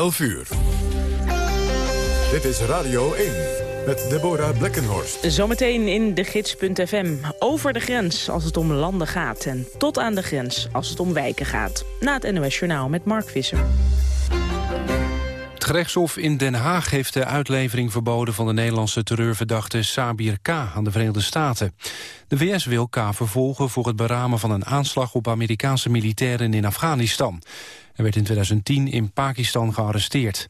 11 uur. Dit is Radio 1 met Deborah Blekkenhorst. Zometeen in de gids.fm. Over de grens als het om landen gaat. En tot aan de grens als het om wijken gaat. Na het NOS Journaal met Mark Visser. Het gerechtshof in Den Haag heeft de uitlevering verboden... van de Nederlandse terreurverdachte Sabir K. aan de Verenigde Staten. De VS wil K. vervolgen voor het beramen van een aanslag... op Amerikaanse militairen in Afghanistan. Hij werd in 2010 in Pakistan gearresteerd.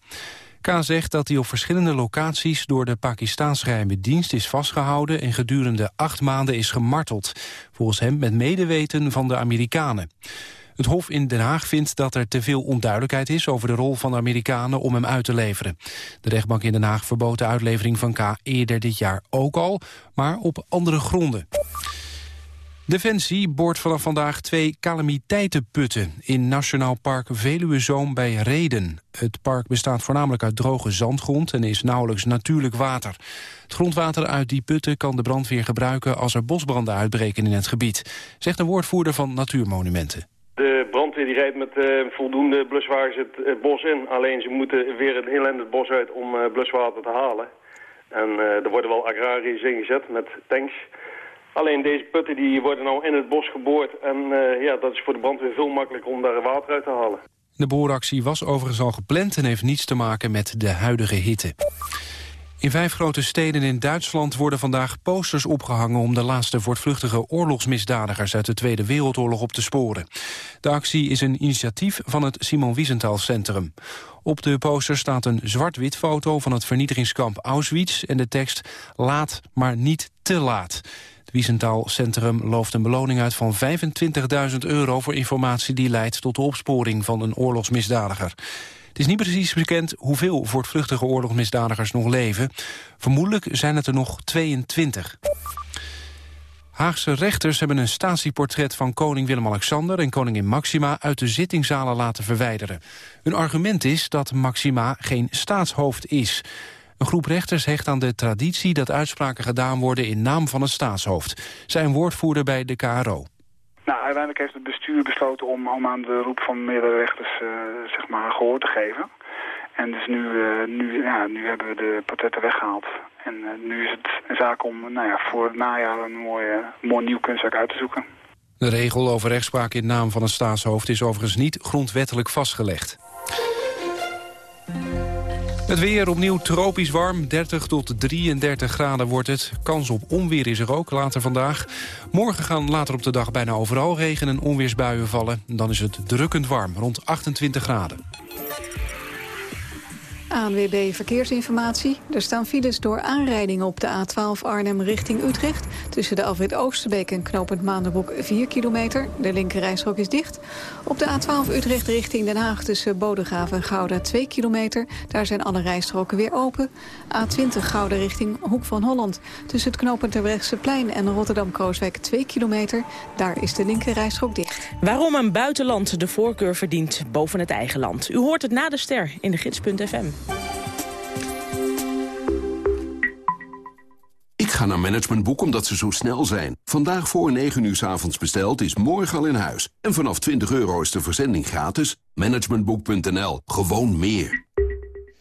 K zegt dat hij op verschillende locaties door de Pakistaanse geheime dienst is vastgehouden en gedurende acht maanden is gemarteld. Volgens hem met medeweten van de Amerikanen. Het Hof in Den Haag vindt dat er te veel onduidelijkheid is over de rol van de Amerikanen om hem uit te leveren. De rechtbank in Den Haag verbood de uitlevering van K eerder dit jaar ook al, maar op andere gronden. Defensie boort vanaf vandaag twee calamiteitenputten in Nationaal Park Veluwezoom bij Reden. Het park bestaat voornamelijk uit droge zandgrond en is nauwelijks natuurlijk water. Het grondwater uit die putten kan de brandweer gebruiken als er bosbranden uitbreken in het gebied, zegt een woordvoerder van Natuurmonumenten. De brandweer die rijdt met uh, voldoende bluswagens het, het, bos in. Alleen ze moeten weer een heel het bos uit om uh, bluswater te halen. En er worden wel agrariërs ingezet met tanks. Alleen deze putten die worden nou in het bos geboord. En ja, dat is voor de brandweer veel makkelijker om daar water uit te halen. De booractie was overigens al gepland en heeft niets te maken met de huidige hitte. In vijf grote steden in Duitsland worden vandaag posters opgehangen... om de laatste voortvluchtige oorlogsmisdadigers uit de Tweede Wereldoorlog op te sporen. De actie is een initiatief van het Simon Wiesenthal Centrum. Op de poster staat een zwart-wit foto van het vernietigingskamp Auschwitz... en de tekst Laat, maar niet te laat. Het Centrum looft een beloning uit van 25.000 euro... voor informatie die leidt tot de opsporing van een oorlogsmisdadiger. Het is niet precies bekend hoeveel voortvluchtige oorlogsmisdadigers nog leven. Vermoedelijk zijn het er nog 22. Haagse rechters hebben een statieportret van koning Willem-Alexander en koningin Maxima uit de zittingzalen laten verwijderen. Hun argument is dat Maxima geen staatshoofd is. Een groep rechters hecht aan de traditie dat uitspraken gedaan worden in naam van het staatshoofd. Zijn woordvoerder bij de KRO. Nou, uiteindelijk heeft het bestuur besloten om, om aan de roep van meerdere rechters uh, zeg maar, gehoor te geven. En dus nu, uh, nu, ja, nu hebben we de portretten weggehaald. En uh, nu is het een zaak om nou ja, voor het najaar een mooi, mooi nieuw kunstwerk uit te zoeken. De regel over rechtspraak in naam van het staatshoofd is overigens niet grondwettelijk vastgelegd. Het weer opnieuw tropisch warm, 30 tot 33 graden wordt het. Kans op onweer is er ook later vandaag. Morgen gaan later op de dag bijna overal regen- en onweersbuien vallen. Dan is het drukkend warm, rond 28 graden. ANWB Verkeersinformatie. Er staan files door aanrijdingen op de A12 Arnhem richting Utrecht. Tussen de afrit Oosterbeek en knooppunt Maanderbroek 4 kilometer. De linkerrijstrook is dicht. Op de A12 Utrecht richting Den Haag tussen Bodegraven en Gouda 2 kilometer. Daar zijn alle rijstroken weer open. A20 Gouda richting Hoek van Holland. Tussen het knooppunt plein en Rotterdam-Krooswijk 2 kilometer. Daar is de linkerrijstrook dicht. Waarom een buitenland de voorkeur verdient boven het eigen land? U hoort het na de ster in de gids.fm. Ik ga naar Managementboek omdat ze zo snel zijn. Vandaag voor 9 uur s avonds besteld is morgen al in huis. En vanaf 20 euro is de verzending gratis. Managementboek.nl. Gewoon meer.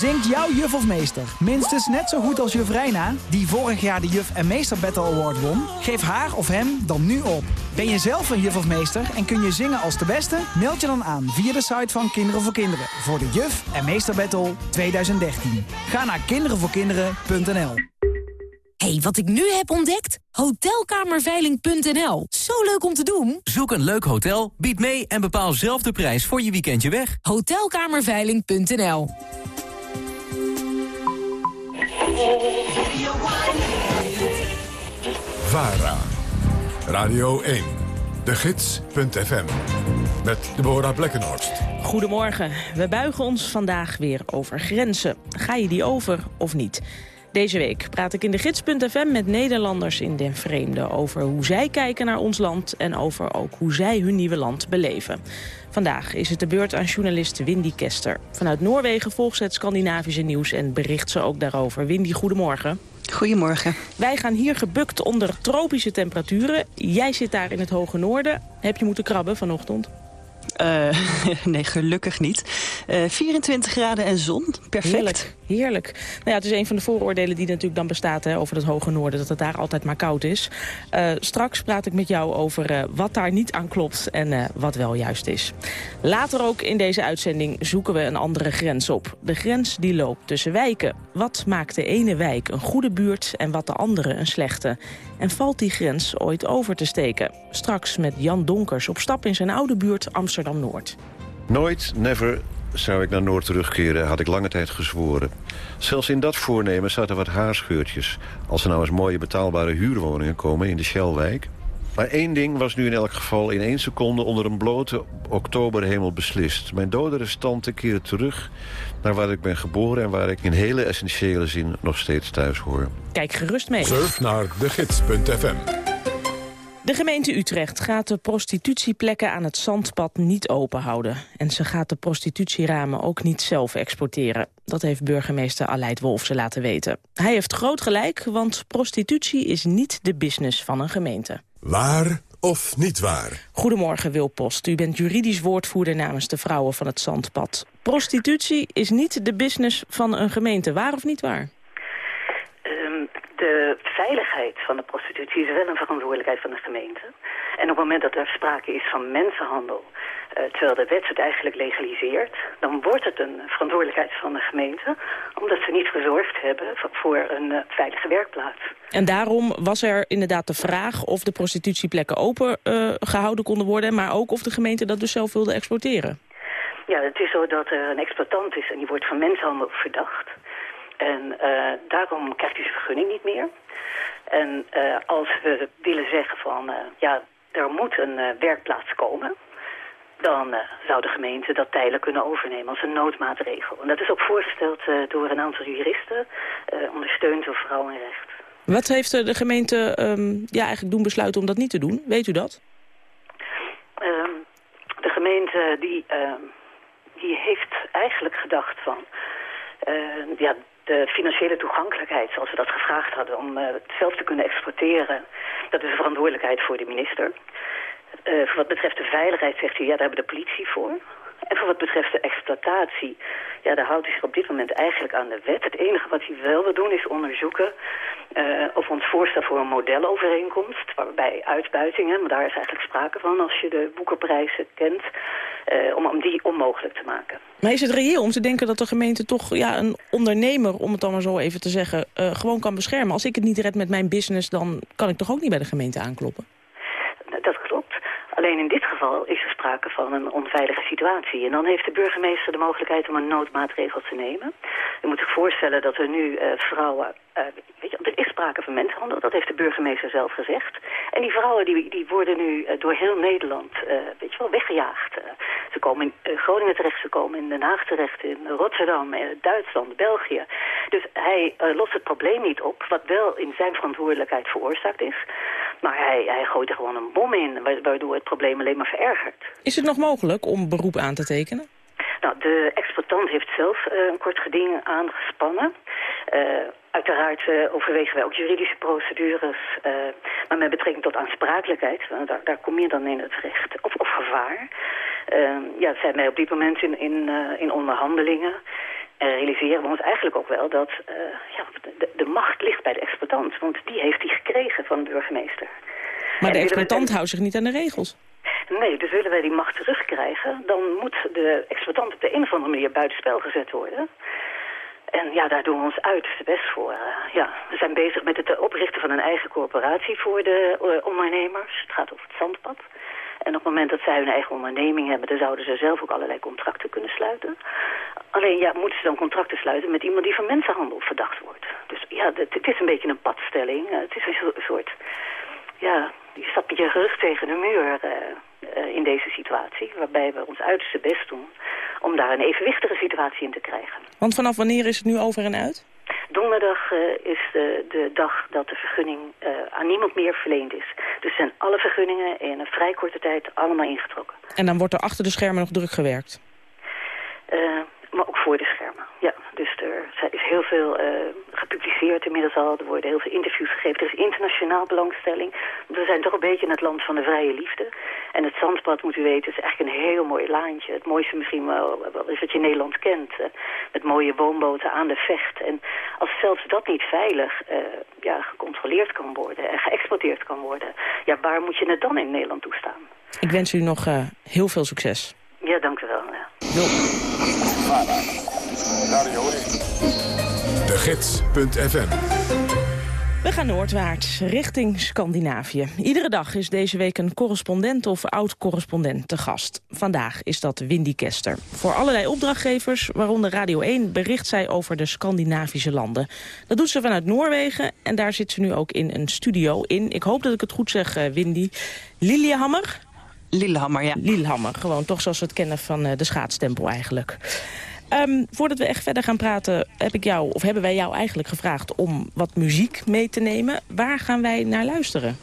Zingt jouw juf of meester minstens net zo goed als juf Reina... die vorig jaar de Juf en Meester Battle Award won? Geef haar of hem dan nu op. Ben je zelf een juf of meester en kun je zingen als de beste? Meld je dan aan via de site van Kinderen voor Kinderen... voor de Juf en Meester Battle 2013. Ga naar kinderenvoorkinderen.nl hey, wat ik nu heb ontdekt? Hotelkamerveiling.nl. Zo leuk om te doen. Zoek een leuk hotel, bied mee en bepaal zelf de prijs voor je weekendje weg. Hotelkamerveiling.nl. VARA. Radio 1. De Gids.fm. Met Deborah Blekkenhorst. Goedemorgen. We buigen ons vandaag weer over grenzen. Ga je die over of niet? Deze week praat ik in de gids.fm met Nederlanders in den vreemde... over hoe zij kijken naar ons land en over ook hoe zij hun nieuwe land beleven. Vandaag is het de beurt aan journalist Windy Kester. Vanuit Noorwegen volgt ze het Scandinavische nieuws en bericht ze ook daarover. Windy, goedemorgen. Goedemorgen. Wij gaan hier gebukt onder tropische temperaturen. Jij zit daar in het hoge noorden. Heb je moeten krabben vanochtend? Uh, nee, gelukkig niet. Uh, 24 graden en zon, perfect. Heerlijk. Nou ja, het is een van de vooroordelen die natuurlijk dan bestaat hè, over het hoge noorden... dat het daar altijd maar koud is. Uh, straks praat ik met jou over wat daar niet aan klopt en wat wel juist is. Later ook in deze uitzending zoeken we een andere grens op. De grens die loopt tussen wijken. Wat maakt de ene wijk een goede buurt en wat de andere een slechte? En valt die grens ooit over te steken? Straks met Jan Donkers op stap in zijn oude buurt Amsterdam-Noord. Nooit, never zou ik naar Noord terugkeren, had ik lange tijd gezworen. Zelfs in dat voornemen zaten wat haarscheurtjes. Als er nou eens mooie betaalbare huurwoningen komen in de Shellwijk... Maar één ding was nu in elk geval in één seconde onder een blote oktoberhemel beslist. Mijn dode restanten keren terug naar waar ik ben geboren... en waar ik in hele essentiële zin nog steeds thuis hoor. Kijk gerust mee. Surf naar degids.fm. De gemeente Utrecht gaat de prostitutieplekken aan het zandpad niet open houden. En ze gaat de prostitutieramen ook niet zelf exporteren. Dat heeft burgemeester Aleid Wolfse laten weten. Hij heeft groot gelijk, want prostitutie is niet de business van een gemeente. Waar of niet waar? Goedemorgen Wil Post. U bent juridisch woordvoerder namens de vrouwen van het Zandpad. Prostitutie is niet de business van een gemeente. Waar of niet waar? Um, de veiligheid van de prostitutie is wel een verantwoordelijkheid van de gemeente. En op het moment dat er sprake is van mensenhandel, uh, terwijl de wet het eigenlijk legaliseert, dan wordt het een verantwoordelijkheid van de gemeente, omdat ze niet gezorgd hebben voor een uh, veilige werkplaats. En daarom was er inderdaad de vraag of de prostitutieplekken open uh, gehouden konden worden, maar ook of de gemeente dat dus zelf wilde exporteren. Ja, het is zo dat er een exploitant is en die wordt van mensenhandel verdacht. En uh, daarom krijgt hij zijn vergunning niet meer. En uh, als we willen zeggen van, uh, ja, er moet een werkplaats komen... dan zou de gemeente dat tijdelijk kunnen overnemen als een noodmaatregel. En dat is ook voorgesteld door een aantal juristen, ondersteund door Vrouwenrecht. Wat heeft de gemeente um, ja, eigenlijk doen besluiten om dat niet te doen? Weet u dat? Um, de gemeente die, die heeft eigenlijk gedacht van... ja, de financiële toegankelijkheid, zoals we dat gevraagd hadden... om uh, het zelf te kunnen exporteren, dat is een verantwoordelijkheid voor de minister. Uh, wat betreft de veiligheid zegt hij, ja, daar hebben de politie voor. En voor wat betreft de exploitatie, ja, daar houdt hij zich op dit moment eigenlijk aan de wet. Het enige wat hij wel wil doen is onderzoeken uh, of ons voorstel voor een modelovereenkomst, waarbij uitbuitingen, maar daar is eigenlijk sprake van als je de boekenprijzen kent, uh, om, om die onmogelijk te maken. Maar is het reëel om te denken dat de gemeente toch ja, een ondernemer, om het dan maar zo even te zeggen, uh, gewoon kan beschermen? Als ik het niet red met mijn business, dan kan ik toch ook niet bij de gemeente aankloppen? Dat klopt. Alleen in dit geval is er sprake van een onveilige situatie. En dan heeft de burgemeester de mogelijkheid om een noodmaatregel te nemen. U moet zich voorstellen dat er nu uh, vrouwen... Uh, weet je, er is sprake van mensenhandel, dat heeft de burgemeester zelf gezegd. En die vrouwen die, die worden nu uh, door heel Nederland weet je wel, weggejaagd. ze komen in Groningen terecht, ze komen in Den Haag terecht, in Rotterdam, Duitsland, België. Dus hij lost het probleem niet op, wat wel in zijn verantwoordelijkheid veroorzaakt is. Maar hij, hij gooit er gewoon een bom in, waardoor het probleem alleen maar verergert. Is het nog mogelijk om beroep aan te tekenen? Nou, de exploitant heeft zelf uh, een kort geding aangespannen. Uh, uiteraard uh, overwegen wij ook juridische procedures, maar met betrekking tot aansprakelijkheid, daar, daar kom je dan in het recht, of, of gevaar. ja, zijn wij op dit moment in, in, in onderhandelingen. En realiseren we ons eigenlijk ook wel dat ja, de, de macht ligt bij de exploitant, want die heeft die gekregen van de burgemeester. Maar de exploitant houdt zich niet aan de regels. Nee, dus willen wij die macht terugkrijgen... dan moet de exploitant op de een of andere manier buitenspel gezet worden. En ja, daar doen we ons uiterst best voor. Uh, ja, we zijn bezig met het oprichten van een eigen corporatie voor de uh, ondernemers. Het gaat over het zandpad. En op het moment dat zij hun eigen onderneming hebben... dan zouden ze zelf ook allerlei contracten kunnen sluiten. Alleen ja, moeten ze dan contracten sluiten met iemand die van mensenhandel verdacht wordt. Dus ja, het, het is een beetje een padstelling. Het is een soort ja, je stapt met je rug tegen de muur uh, uh, in deze situatie. Waarbij we ons uiterste best doen om daar een evenwichtige situatie in te krijgen. Want vanaf wanneer is het nu over en uit? donderdag uh, is de, de dag dat de vergunning uh, aan niemand meer verleend is. Dus zijn alle vergunningen in een vrij korte tijd allemaal ingetrokken. En dan wordt er achter de schermen nog druk gewerkt? Maar ook voor de schermen, ja. Dus er is heel veel uh, gepubliceerd inmiddels al. Er worden heel veel interviews gegeven. Er is internationaal belangstelling. We zijn toch een beetje in het land van de vrije liefde. En het Zandpad, moet u weten, is eigenlijk een heel mooi laantje. Het mooiste misschien wel, is wat je Nederland kent. Uh, met mooie woonboten aan de vecht. En als zelfs dat niet veilig uh, ja, gecontroleerd kan worden en geëxporteerd kan worden... ja, waar moet je het dan in Nederland toestaan? Ik wens u nog heel veel succes. Ja, dank u wel. Ja. De Gids.fm we gaan noordwaarts, richting Scandinavië. Iedere dag is deze week een correspondent of oud-correspondent te gast. Vandaag is dat Windy Kester. Voor allerlei opdrachtgevers, waaronder Radio 1, bericht zij over de Scandinavische landen. Dat doet ze vanuit Noorwegen en daar zit ze nu ook in een studio in. Ik hoop dat ik het goed zeg, Windy. Lillehammer? Lillehammer, ja. Lillehammer, gewoon toch zoals we het kennen van uh, de schaatstempel eigenlijk. Um, voordat we echt verder gaan praten, heb ik jou, of hebben wij jou eigenlijk gevraagd om wat muziek mee te nemen. Waar gaan wij naar luisteren?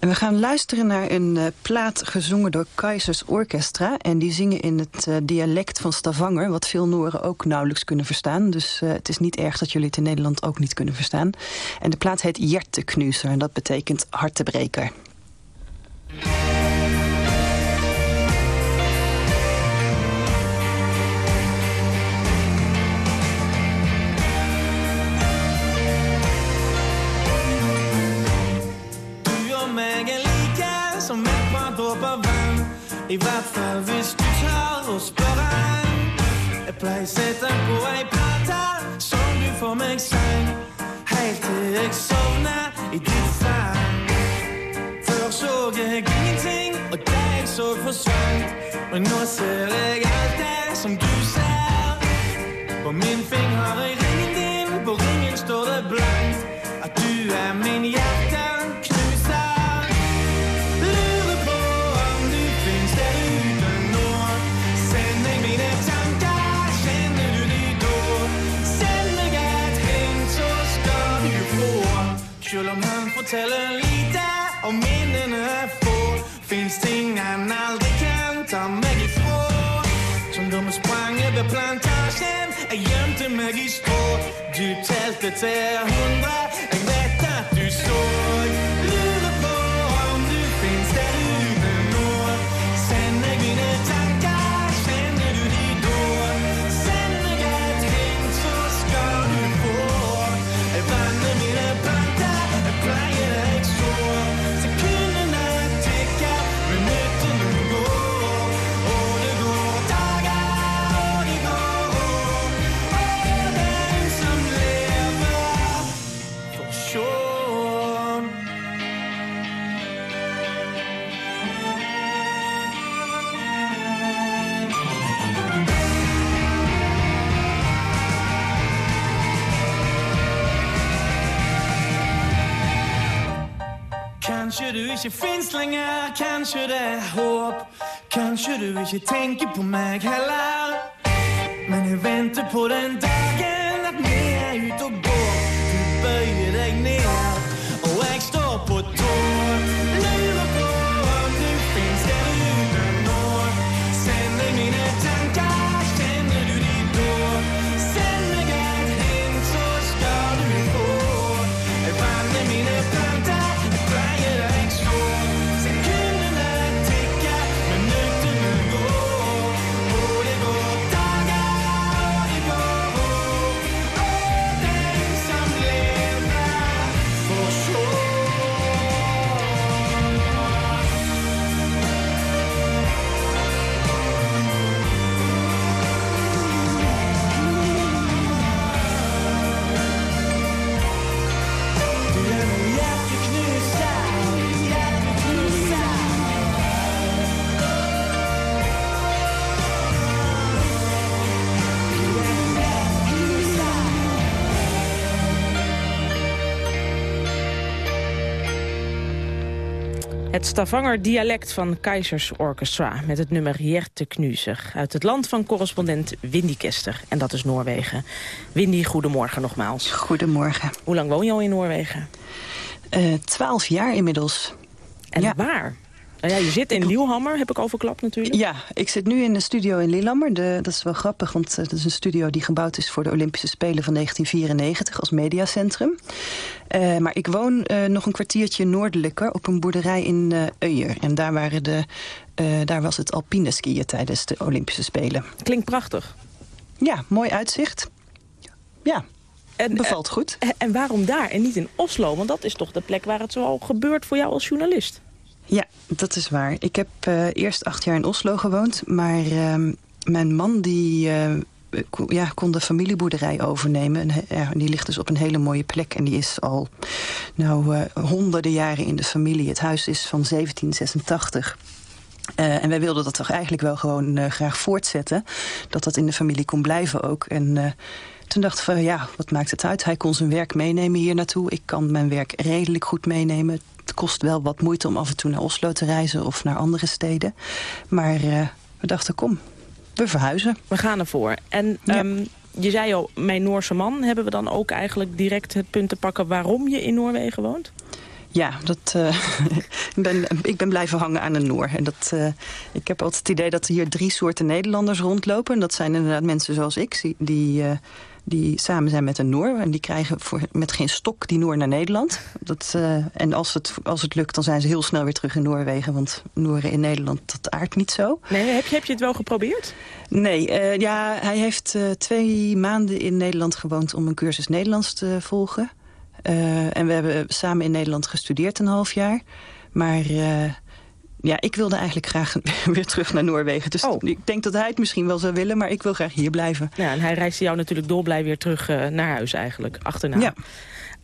En we gaan luisteren naar een uh, plaat gezongen door Kaisers Orchestra. En die zingen in het uh, dialect van Stavanger, wat veel Nooren ook nauwelijks kunnen verstaan. Dus uh, het is niet erg dat jullie het in Nederland ook niet kunnen verstaan. En de plaat heet Jerteknuser en dat betekent hartebreker. I hvert fald hvis du tør at spørge Jeg pleier sette på ei plate som du får meg sang Helt til jeg sovner i ditt fang Før så jeg ingenting, og det jeg så forsvant Men nå ser om lite og minderne er få Finns ting han aldrig kan ta mig ifrån Som de sprang över plantagen Jag gömde mig i strå Du tältet är hundra Kanskje du ikke fins lenger, kanskje det er håp. Kanskje du ikke tenker på meg heller. Men jeg venter på den dagen Het Stavanger dialect van Keizers Orchestra met het nummer Jerte Knuzer. Uit het land van correspondent Windy Kester. En dat is Noorwegen. Windy, goedemorgen nogmaals. Goedemorgen. Hoe lang woon je al in Noorwegen? Uh, twaalf jaar inmiddels. En ja. waar? Nou ja, je zit in Lielhammer, heb ik overklapt natuurlijk. Ja, ik zit nu in de studio in Lillehammer. De, dat is wel grappig, want uh, dat is een studio die gebouwd is... voor de Olympische Spelen van 1994 als mediacentrum. Uh, maar ik woon uh, nog een kwartiertje noordelijker op een boerderij in Uijer. En daar, waren de, daar was het alpine skiën tijdens de Olympische Spelen. Klinkt prachtig. Ja, mooi uitzicht. Ja, en, bevalt goed. En waarom daar en niet in Oslo? Want dat is toch de plek waar het zoal gebeurt voor jou als journalist? Ja, dat is waar. Ik heb uh, eerst acht jaar in Oslo gewoond. Maar uh, mijn man die, uh, ja, kon de familieboerderij overnemen. En, die ligt dus op een hele mooie plek. En die is al nou, honderden jaren in de familie. Het huis is van 1786. Uh, en wij wilden dat toch eigenlijk wel gewoon graag voortzetten. Dat dat in de familie kon blijven ook. En toen dachten we, ja, wat maakt het uit? Hij kon zijn werk meenemen hier naartoe. Ik kan mijn werk redelijk goed meenemen. Het kost wel wat moeite om af en toe naar Oslo te reizen of naar andere steden. Maar we dachten, kom, we verhuizen. We gaan ervoor. En ja. um, je zei al, mijn Noorse man. Hebben we dan ook eigenlijk direct het punt te pakken waarom je in Noorwegen woont? Ja, dat, uh, ik, ben, ik ben blijven hangen aan de Noor. En dat, uh, ik heb altijd het idee dat er hier drie soorten Nederlanders rondlopen. En dat zijn inderdaad mensen zoals ik, die, uh, die samen zijn met een Noor. En die krijgen voor, met geen stok die Noor naar Nederland. Dat, en als het, als het lukt, dan zijn ze heel snel weer terug in Noorwegen. Want Nooren in Nederland, dat aardt niet zo. Nee, heb je, heb je het wel geprobeerd? Nee, ja, hij heeft twee maanden in Nederland gewoond om een cursus Nederlands te volgen. En we hebben samen in Nederland gestudeerd een half jaar. Maar ja, ik wilde eigenlijk graag weer terug naar Noorwegen. Dus oh. ik denk dat hij het misschien wel zou willen, maar ik wil graag hier blijven. Ja, en hij reisde jou natuurlijk dolblij weer terug uh, naar huis eigenlijk, achterna. Ja.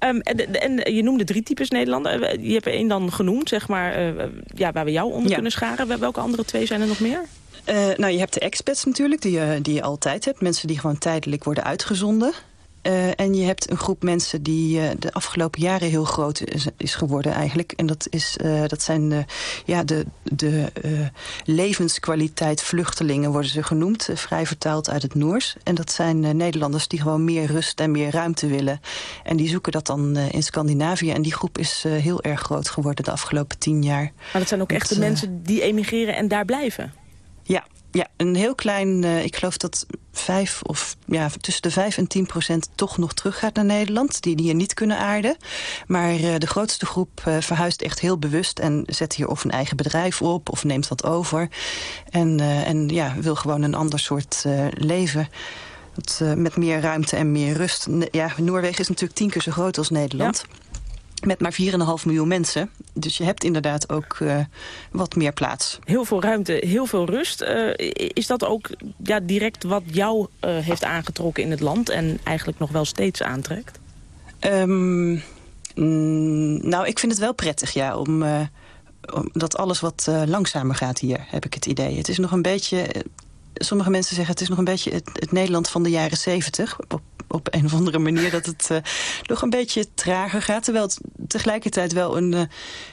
Um, en, en, je noemde drie types Nederlanden. Je hebt er één dan genoemd, zeg maar, ja, waar we jou onder ja. kunnen scharen. Welke andere twee zijn er nog meer? Uh, nou, je hebt de expats natuurlijk, die, die je altijd hebt. Mensen die gewoon tijdelijk worden uitgezonden. Uh, en je hebt een groep mensen die uh, de afgelopen jaren heel groot is, is geworden eigenlijk. En dat, is, uh, dat zijn de, ja, de, de levenskwaliteit vluchtelingen worden ze genoemd. vrij vertaald uit het Noors. En dat zijn Nederlanders die gewoon meer rust en meer ruimte willen. En die zoeken dat dan in Scandinavië. En die groep is heel erg groot geworden de afgelopen tien jaar. Maar dat zijn ook echt de mensen die emigreren en daar blijven? Ja, ja, een heel klein, uh, ik geloof dat vijf of ja, tussen de 5 en 10 procent toch nog teruggaat naar Nederland. Die hier niet kunnen aarden. Maar uh, de grootste groep uh, verhuist echt heel bewust en zet hier of een eigen bedrijf op of neemt wat over. En, en ja, wil gewoon een ander soort leven. Met meer ruimte en meer rust. Ja, Noorwegen is natuurlijk tien keer zo groot als Nederland. Ja met maar 4,5 miljoen mensen. Dus je hebt inderdaad ook uh, wat meer plaats. Heel veel ruimte, heel veel rust. Uh, is dat ook ja, direct wat jou uh, heeft aangetrokken in het land... en eigenlijk nog wel steeds aantrekt? Um, mm, nou, ik vind het wel prettig, ja, om... dat alles wat langzamer gaat hier, heb ik het idee. Het is nog een beetje sommige mensen zeggen het is nog een beetje het, het Nederland van de jaren zeventig. Op, op een of andere manier dat het uh, nog een beetje trager gaat. Terwijl het tegelijkertijd wel een, uh,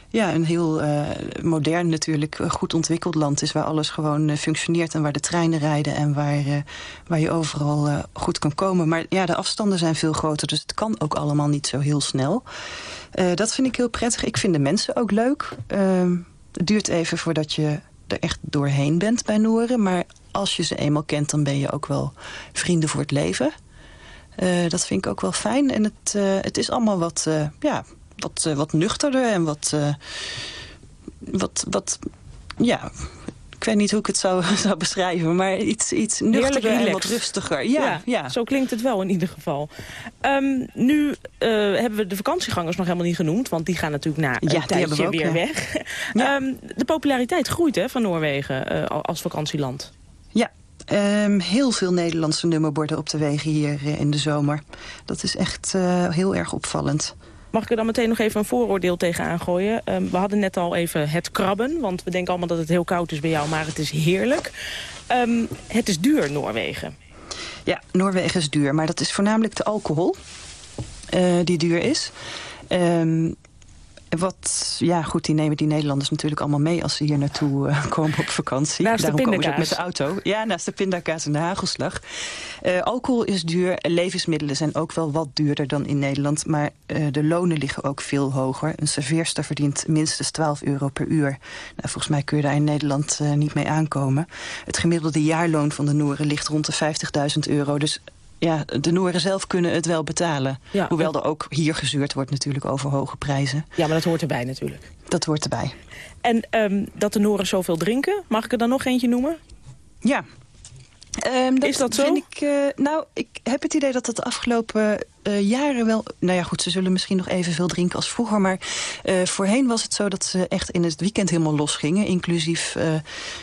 ja, een heel uh, modern natuurlijk goed ontwikkeld land is. Waar alles gewoon functioneert en waar de treinen rijden. En waar, waar je overal goed kan komen. Maar ja, de afstanden zijn veel groter. Dus het kan ook allemaal niet zo heel snel. dat vind ik heel prettig. Ik vind de mensen ook leuk. Ehm, het duurt even voordat je er echt doorheen bent bij Noren. Maar als je ze eenmaal kent, dan ben je ook wel vrienden voor het leven. Uh, dat vind ik ook wel fijn. En het, uh, het is allemaal wat, uh, ja, wat, wat nuchterder en wat, wat, wat, ja, ik weet niet hoe ik het zou, zou beschrijven, maar iets, iets nuchterder en wat rustiger. Ja, ja, ja, zo klinkt het wel in ieder geval. Um, nu uh, hebben we de vakantiegangers nog helemaal niet genoemd, want die gaan natuurlijk na een ja, tijdje ook, weer ja. weg. um, de populariteit groeit hè, van Noorwegen uh, als vakantieland. Um, heel veel Nederlandse nummerborden op de wegen hier uh, in de zomer. Dat is echt uh, heel erg opvallend. Mag ik er dan meteen nog even een vooroordeel tegen gooien? Um, we hadden net al even het krabben, want we denken allemaal dat het heel koud is bij jou, maar het is heerlijk. Um, het is duur, Noorwegen. Ja, Noorwegen is duur, maar dat is voornamelijk de alcohol uh, die duur is. Um, Wat, ja goed, die nemen die Nederlanders natuurlijk allemaal mee... als ze hier naartoe uh, komen op vakantie. Naast Daarom de komen ze ook met de auto. Ja, naast de pindakaas en de hagelslag. Uh, alcohol is duur, levensmiddelen zijn ook wel wat duurder dan in Nederland... maar uh, de lonen liggen ook veel hoger. Een serveerster verdient minstens 12 euro per uur. Nou, volgens mij kun je daar in Nederland niet mee aankomen. Het gemiddelde jaarloon van de Noren ligt rond de 50.000 euro... dus ja, de Nooren zelf kunnen het wel betalen. Ja, Hoewel er ook hier gezeurd wordt natuurlijk over hoge prijzen. Ja, maar dat hoort erbij natuurlijk. Dat hoort erbij. En um, dat de Nooren zoveel drinken, mag ik er dan nog eentje noemen? Ja. Um, dat is dat zo? Vind ik, uh, nou, ik heb het idee dat het de afgelopen uh, jaren wel... Nou ja, goed, ze zullen misschien nog evenveel drinken als vroeger. Maar uh, voorheen was het zo dat ze echt in het weekend helemaal losgingen. Inclusief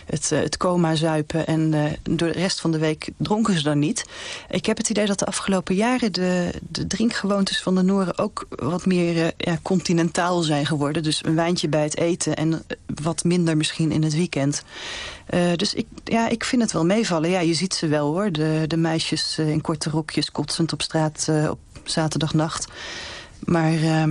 het, het coma zuipen. En door de rest van de week dronken ze dan niet. Ik heb het idee dat de afgelopen jaren de, de drinkgewoontes van de Noren... ook wat meer ja, continentaal zijn geworden. Dus een wijntje bij het eten en wat minder misschien in het weekend. Dus ik, ja, ik vind het wel meevallen. Ja, je ziet ze wel hoor. De, de meisjes in korte rokjes kotsend op straat op zaterdagnacht. Maar ja,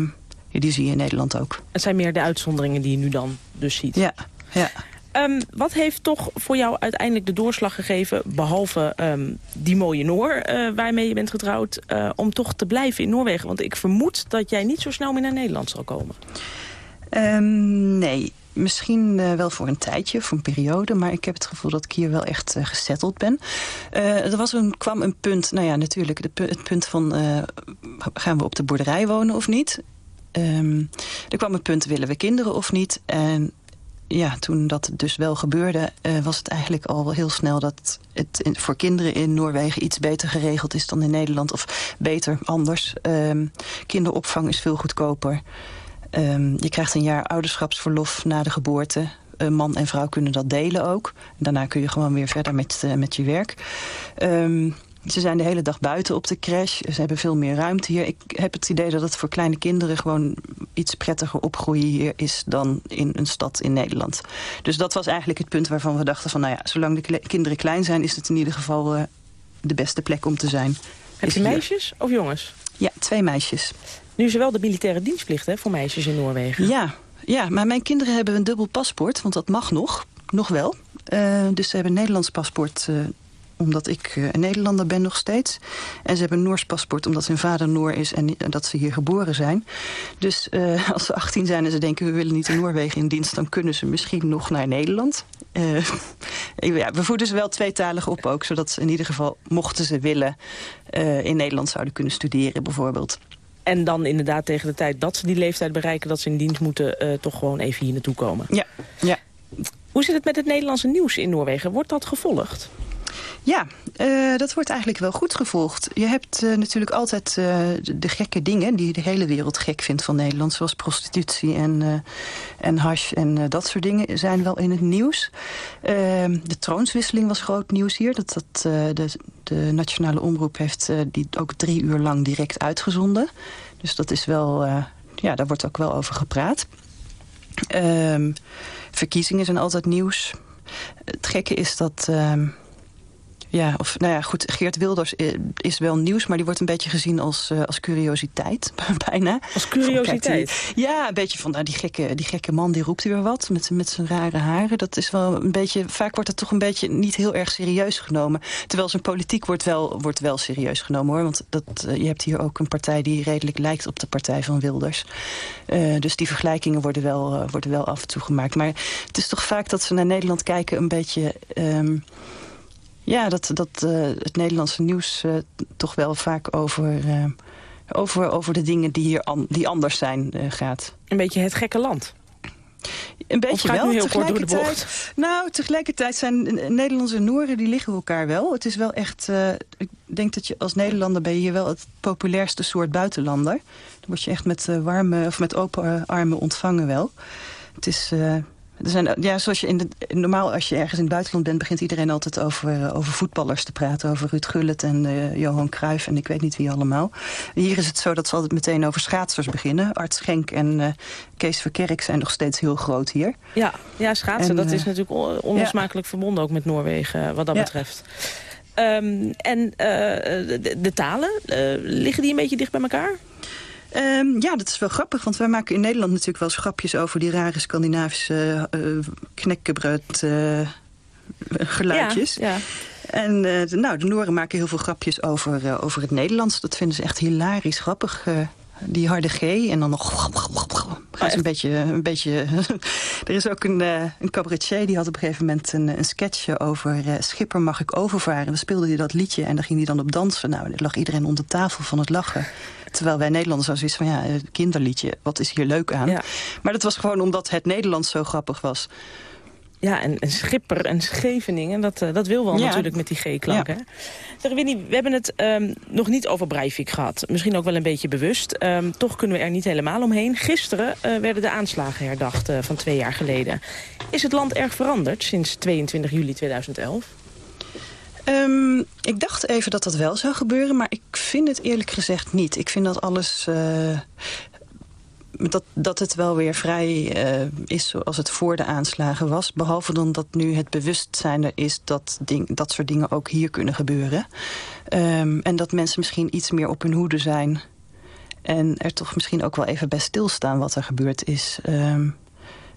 die zie je in Nederland ook. Het zijn meer de uitzonderingen die je nu dan dus ziet. Ja, ja. Um, wat heeft toch voor jou uiteindelijk de doorslag gegeven... behalve um, die mooie Noor waarmee je bent getrouwd... om toch te blijven in Noorwegen? Want ik vermoed dat jij niet zo snel meer naar Nederland zal komen. Um, nee, Misschien uh, wel voor een tijdje, voor een periode. Maar ik heb het gevoel dat ik hier wel echt uh, gesetteld ben. Uh, er was een, kwam een punt, nou ja, natuurlijk de, het punt van... gaan we op de boerderij wonen of niet? Um, er kwam het punt, willen we kinderen of niet? En ja, toen dat dus wel gebeurde, was het eigenlijk al heel snel... dat het voor kinderen in Noorwegen iets beter geregeld is dan in Nederland. Of beter, anders. Um, kinderopvang is veel goedkoper. Um, je krijgt een jaar ouderschapsverlof na de geboorte. Uh, man en vrouw kunnen dat delen ook. Daarna kun je gewoon weer verder met, uh, met je werk. Um, ze zijn de hele dag buiten op de crash. Ze hebben veel meer ruimte hier. Ik heb het idee dat het voor kleine kinderen gewoon iets prettiger opgroeien hier is dan in een stad in Nederland. Dus dat was eigenlijk het punt waarvan we dachten van nou ja, zolang de kinderen klein zijn is het in ieder geval uh, de beste plek om te zijn. Heb je meisjes of jongens? Ja, twee meisjes. Nu er wel de militaire dienstplicht hè, voor meisjes in Noorwegen. Ja, ja, maar mijn kinderen hebben een dubbel paspoort, want dat mag nog. Nog wel. Uh, dus ze hebben een Nederlands paspoort, uh, omdat ik uh, een Nederlander ben nog steeds. En ze hebben een Noors paspoort, omdat hun vader Noor is en dat ze hier geboren zijn. Dus als ze 18 zijn en ze denken, we willen niet in Noorwegen in dienst... dan kunnen ze misschien nog naar Nederland. ja, we voeden ze wel tweetalig op ook, zodat ze in ieder geval, mochten ze willen... in Nederland zouden kunnen studeren bijvoorbeeld. En dan inderdaad tegen de tijd dat ze die leeftijd bereiken... dat ze in dienst moeten uh, toch gewoon even hier naartoe komen. Ja, ja. Hoe zit het met het Nederlandse nieuws in Noorwegen? Wordt dat gevolgd? Ja, uh, dat wordt eigenlijk wel goed gevolgd. Je hebt uh, natuurlijk altijd uh, de, gekke dingen die de hele wereld gek vindt van Nederland. Zoals prostitutie en, en hash en dat soort dingen zijn wel in het nieuws. Ehm, de troonswisseling was groot nieuws hier. Dat, dat, de, de nationale omroep heeft die ook drie uur lang direct uitgezonden. Dus dat is wel, ja, daar wordt ook wel over gepraat. Ehm, verkiezingen zijn altijd nieuws. Het gekke is dat... ehm, ja, of nou ja, goed, Geert Wilders is wel nieuws, maar die wordt een beetje gezien als, uh, als curiositeit, bijna. Als curiositeit? Ja, een beetje van, nou, die gekke, die gekke man die roept weer wat met, met zijn rare haren. Dat is wel een beetje, vaak wordt het toch een beetje niet heel erg serieus genomen. Terwijl zijn politiek wordt wel, wordt wel serieus genomen hoor. Want dat, uh, je hebt hier ook een partij die redelijk lijkt op de partij van Wilders. Uh, dus die vergelijkingen worden wel, worden wel af en toe gemaakt. Maar het is toch vaak dat ze naar Nederland kijken een beetje... Um, ja, dat, dat uh, het Nederlandse nieuws uh, toch wel vaak over, uh, over, over de dingen die hier an, die anders zijn gaat. Een beetje het gekke land. Een beetje wel. wel. Tegelijkertijd, nou, tegelijkertijd zijn Nederlandse en Nooren, die liggen elkaar wel. Het is wel echt, ik denk dat je als Nederlander ben je hier wel het populairste soort buitenlander. Dan word je echt met warme, of met open armen ontvangen wel. Het is... Er zijn, ja, zoals je in de, normaal als je ergens in het buitenland bent... begint iedereen altijd over, uh, over voetballers te praten. Over Ruud Gullit en uh, Johan Cruijff en ik weet niet wie allemaal. Hier is het zo dat ze altijd meteen over schaatsers beginnen. Art Schenk en uh, Kees Verkerk zijn nog steeds heel groot hier. Ja, ja schaatsen, en, dat is natuurlijk onlosmakelijk ja. verbonden ook met Noorwegen wat dat ja. betreft. Um, en de, de, talen, liggen die een beetje dicht bij elkaar? Ehm, ja, dat is wel grappig, want wij maken in Nederland natuurlijk wel eens grapjes over die rare Scandinavische uh, knekkenbreud uh, geluidjes. Ja, ja. En uh, de, nou, de Noren maken heel veel grapjes over, over het Nederlands. Dat vinden ze echt hilarisch grappig die harde G en dan nog... Gaan een beetje, een beetje... er is ook een, een cabaretier die had op een gegeven moment een, een sketchje over... Schipper mag ik overvaren. Dan speelde hij dat liedje en daar ging hij dan op dansen. Nou, er lag iedereen onder tafel van het lachen. Terwijl wij Nederlanders zo zoiets van, ja, kinderliedje, wat is hier leuk aan? Ja. Maar dat was gewoon omdat het Nederlands zo grappig was. Ja, en, en Schipper en Scheveningen, dat, uh, dat wil wel ja. natuurlijk met die G-klank. Ja. Zeg, Winnie, we hebben het um, nog niet over Breivik gehad. Misschien ook wel een beetje bewust. Um, toch kunnen we er niet helemaal omheen. Gisteren uh, werden de aanslagen herdacht uh, van twee jaar geleden. Is het land erg veranderd sinds 22 juli 2011? Um, ik dacht even dat dat wel zou gebeuren, maar ik vind het eerlijk gezegd niet. Ik vind dat alles dat, dat het wel weer vrij uh, is zoals het voor de aanslagen was. Behalve dan dat nu het bewustzijn er is dat ding, dat soort dingen ook hier kunnen gebeuren. Um, en dat mensen misschien iets meer op hun hoede zijn. En er toch misschien ook wel even bij stilstaan wat er gebeurd is. Um,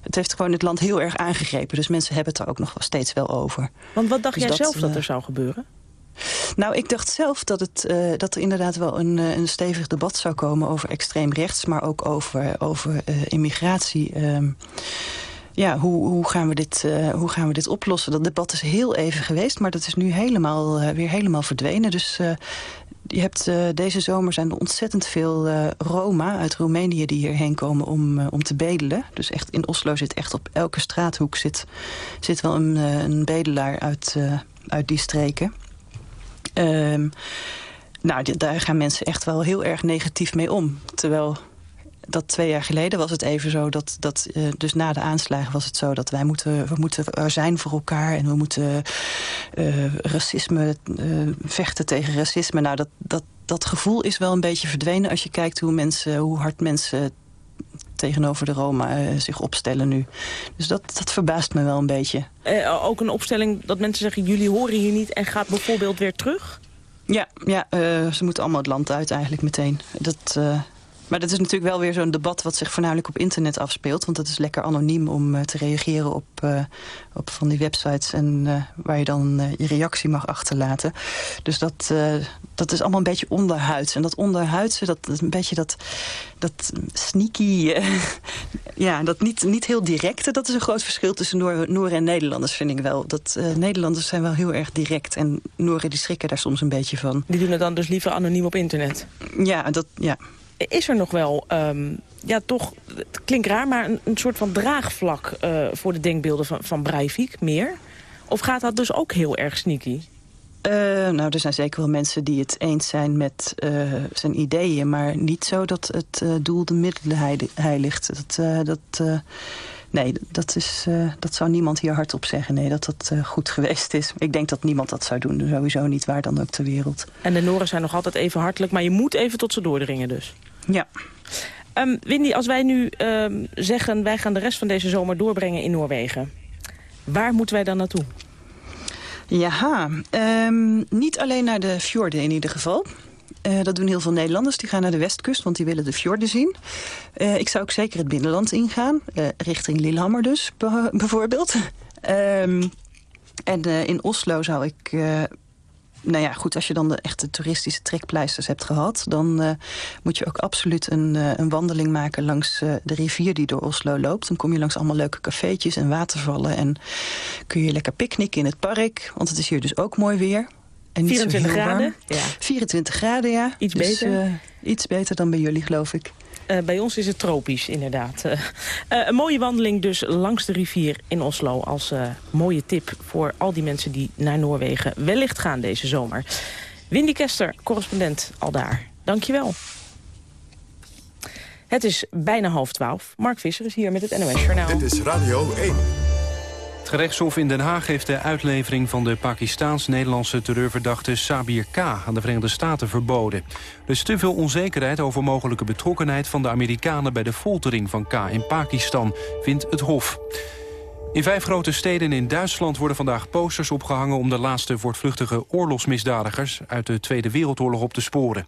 het heeft gewoon het land heel erg aangegrepen. Dus mensen hebben het er ook nog steeds wel over. Want wat dacht dus jij dat, zelf dat er zou gebeuren? Nou, ik dacht zelf dat, het, uh, dat er inderdaad wel een, uh, een stevig debat zou komen over extreem rechts, maar ook over, over uh, immigratie. Um, ja, hoe, hoe, gaan we dit, hoe gaan we dit oplossen? Dat debat is heel even geweest, maar dat is nu helemaal, weer helemaal verdwenen. Dus je hebt, deze zomer zijn er ontzettend veel Roma uit Roemenië die hierheen komen om, om te bedelen. Dus echt in Oslo zit echt op elke straathoek zit, zit wel een, een bedelaar uit, uit die streken. Um, nou, daar gaan mensen echt wel heel erg negatief mee om. Terwijl dat twee jaar geleden was het even zo dat, dat uh, dus na de aanslagen was het zo dat wij moeten, we moeten er zijn voor elkaar en we moeten uh, racisme uh, vechten tegen racisme. Nou, dat, dat, dat gevoel is wel een beetje verdwenen als je kijkt hoe mensen, hoe hard mensen tegenover de Roma uh, zich opstellen nu. Dus dat, dat verbaast me wel een beetje. Uh, ook een opstelling dat mensen zeggen... jullie horen hier niet en gaat bijvoorbeeld weer terug? Ja, ja uh, ze moeten allemaal het land uit eigenlijk meteen. Dat, maar dat is natuurlijk wel weer zo'n debat wat zich voornamelijk op internet afspeelt. Want dat is lekker anoniem om uh, te reageren op, uh, op van die websites... en uh, waar je dan je reactie mag achterlaten. Dus dat, dat is allemaal een beetje onderhuids. En dat onderhuidse, dat, dat een beetje dat, dat sneaky... ja, dat niet, niet heel directe, dat is een groot verschil tussen Noor, Noor en Nederlanders, vind ik wel. Dat Nederlanders zijn wel heel erg direct. En Nooren die schrikken daar soms een beetje van. Die doen het dan dus liever anoniem op internet? Ja, dat... Ja is er nog wel, um, ja toch, het klinkt raar... maar een, een soort van draagvlak uh, voor de denkbeelden van, van Breivik meer? Of gaat dat dus ook heel erg sneaky? Uh, nou, er zijn zeker wel mensen die het eens zijn met uh, zijn ideeën... maar niet zo dat het doel de middelen heiligt. Dat... dat Nee, dat, is, dat zou niemand hier hardop zeggen. Nee, dat dat goed geweest is. Ik denk dat niemand dat zou doen. Sowieso niet waar dan ook ter wereld. En de Noren zijn nog altijd even hartelijk. Maar je moet even tot ze doordringen dus. Ja. Um, Windy, als wij nu um, zeggen... wij gaan de rest van deze zomer doorbrengen in Noorwegen. Waar moeten wij dan naartoe? Ja, um, niet alleen naar de fjorden in ieder geval. Uh, dat doen heel veel Nederlanders. Die gaan naar de westkust, want die willen de fjorden zien. Uh, ik zou ook zeker het binnenland ingaan. Uh, richting Lillehammer dus, bijvoorbeeld. en in Oslo zou ik nou ja, goed, als je dan de echte toeristische trekpleisters hebt gehad... dan uh, moet je ook absoluut een, uh, een wandeling maken langs uh, de rivier die door Oslo loopt. Dan kom je langs allemaal leuke cafeetjes en watervallen... en kun je lekker picknicken in het park, want het is hier dus ook mooi weer. En niet 24 graden? Ja. 24 graden, ja. Iets dus, beter? iets beter dan bij jullie, geloof ik. Uh, bij ons is het tropisch, inderdaad. Uh, uh, een mooie wandeling dus langs de rivier in Oslo... als mooie tip voor al die mensen die naar Noorwegen wellicht gaan deze zomer. Windy Kester, correspondent al daar. Dank je wel. Het is bijna half twaalf. Mark Visser is hier met het NOS Journaal. Dit is Radio 1. Het gerechtshof in Den Haag heeft de uitlevering van de Pakistaans-Nederlandse terreurverdachte Sabir K. aan de Verenigde Staten verboden. Er is te veel onzekerheid over mogelijke betrokkenheid van de Amerikanen bij de foltering van K. in Pakistan, vindt het Hof. In vijf grote steden in Duitsland worden vandaag posters opgehangen... om de laatste voortvluchtige oorlogsmisdadigers uit de Tweede Wereldoorlog op te sporen.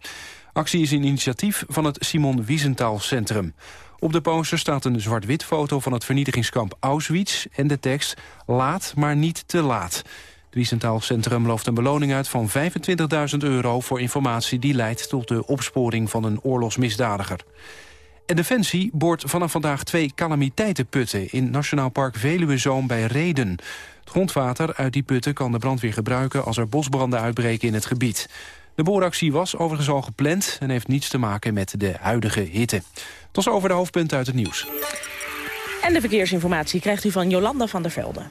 Actie is een initiatief van het Simon Wiesenthal Centrum. Op de poster staat een zwart-wit foto van het vernietigingskamp Auschwitz... en de tekst Laat, maar niet te laat. Het Wiesenthal Centrum looft een beloning uit van 25.000 euro... voor informatie die leidt tot de opsporing van een oorlogsmisdadiger. En Defensie boort vanaf vandaag twee calamiteitenputten... in Nationaal Park Veluwezoom bij Reden. Het grondwater uit die putten kan de brandweer gebruiken... als er bosbranden uitbreken in het gebied. De booractie was overigens al gepland... en heeft niets te maken met de huidige hitte. Tot over de hoofdpunten uit het nieuws. En de verkeersinformatie krijgt u van Jolanda van der Velde.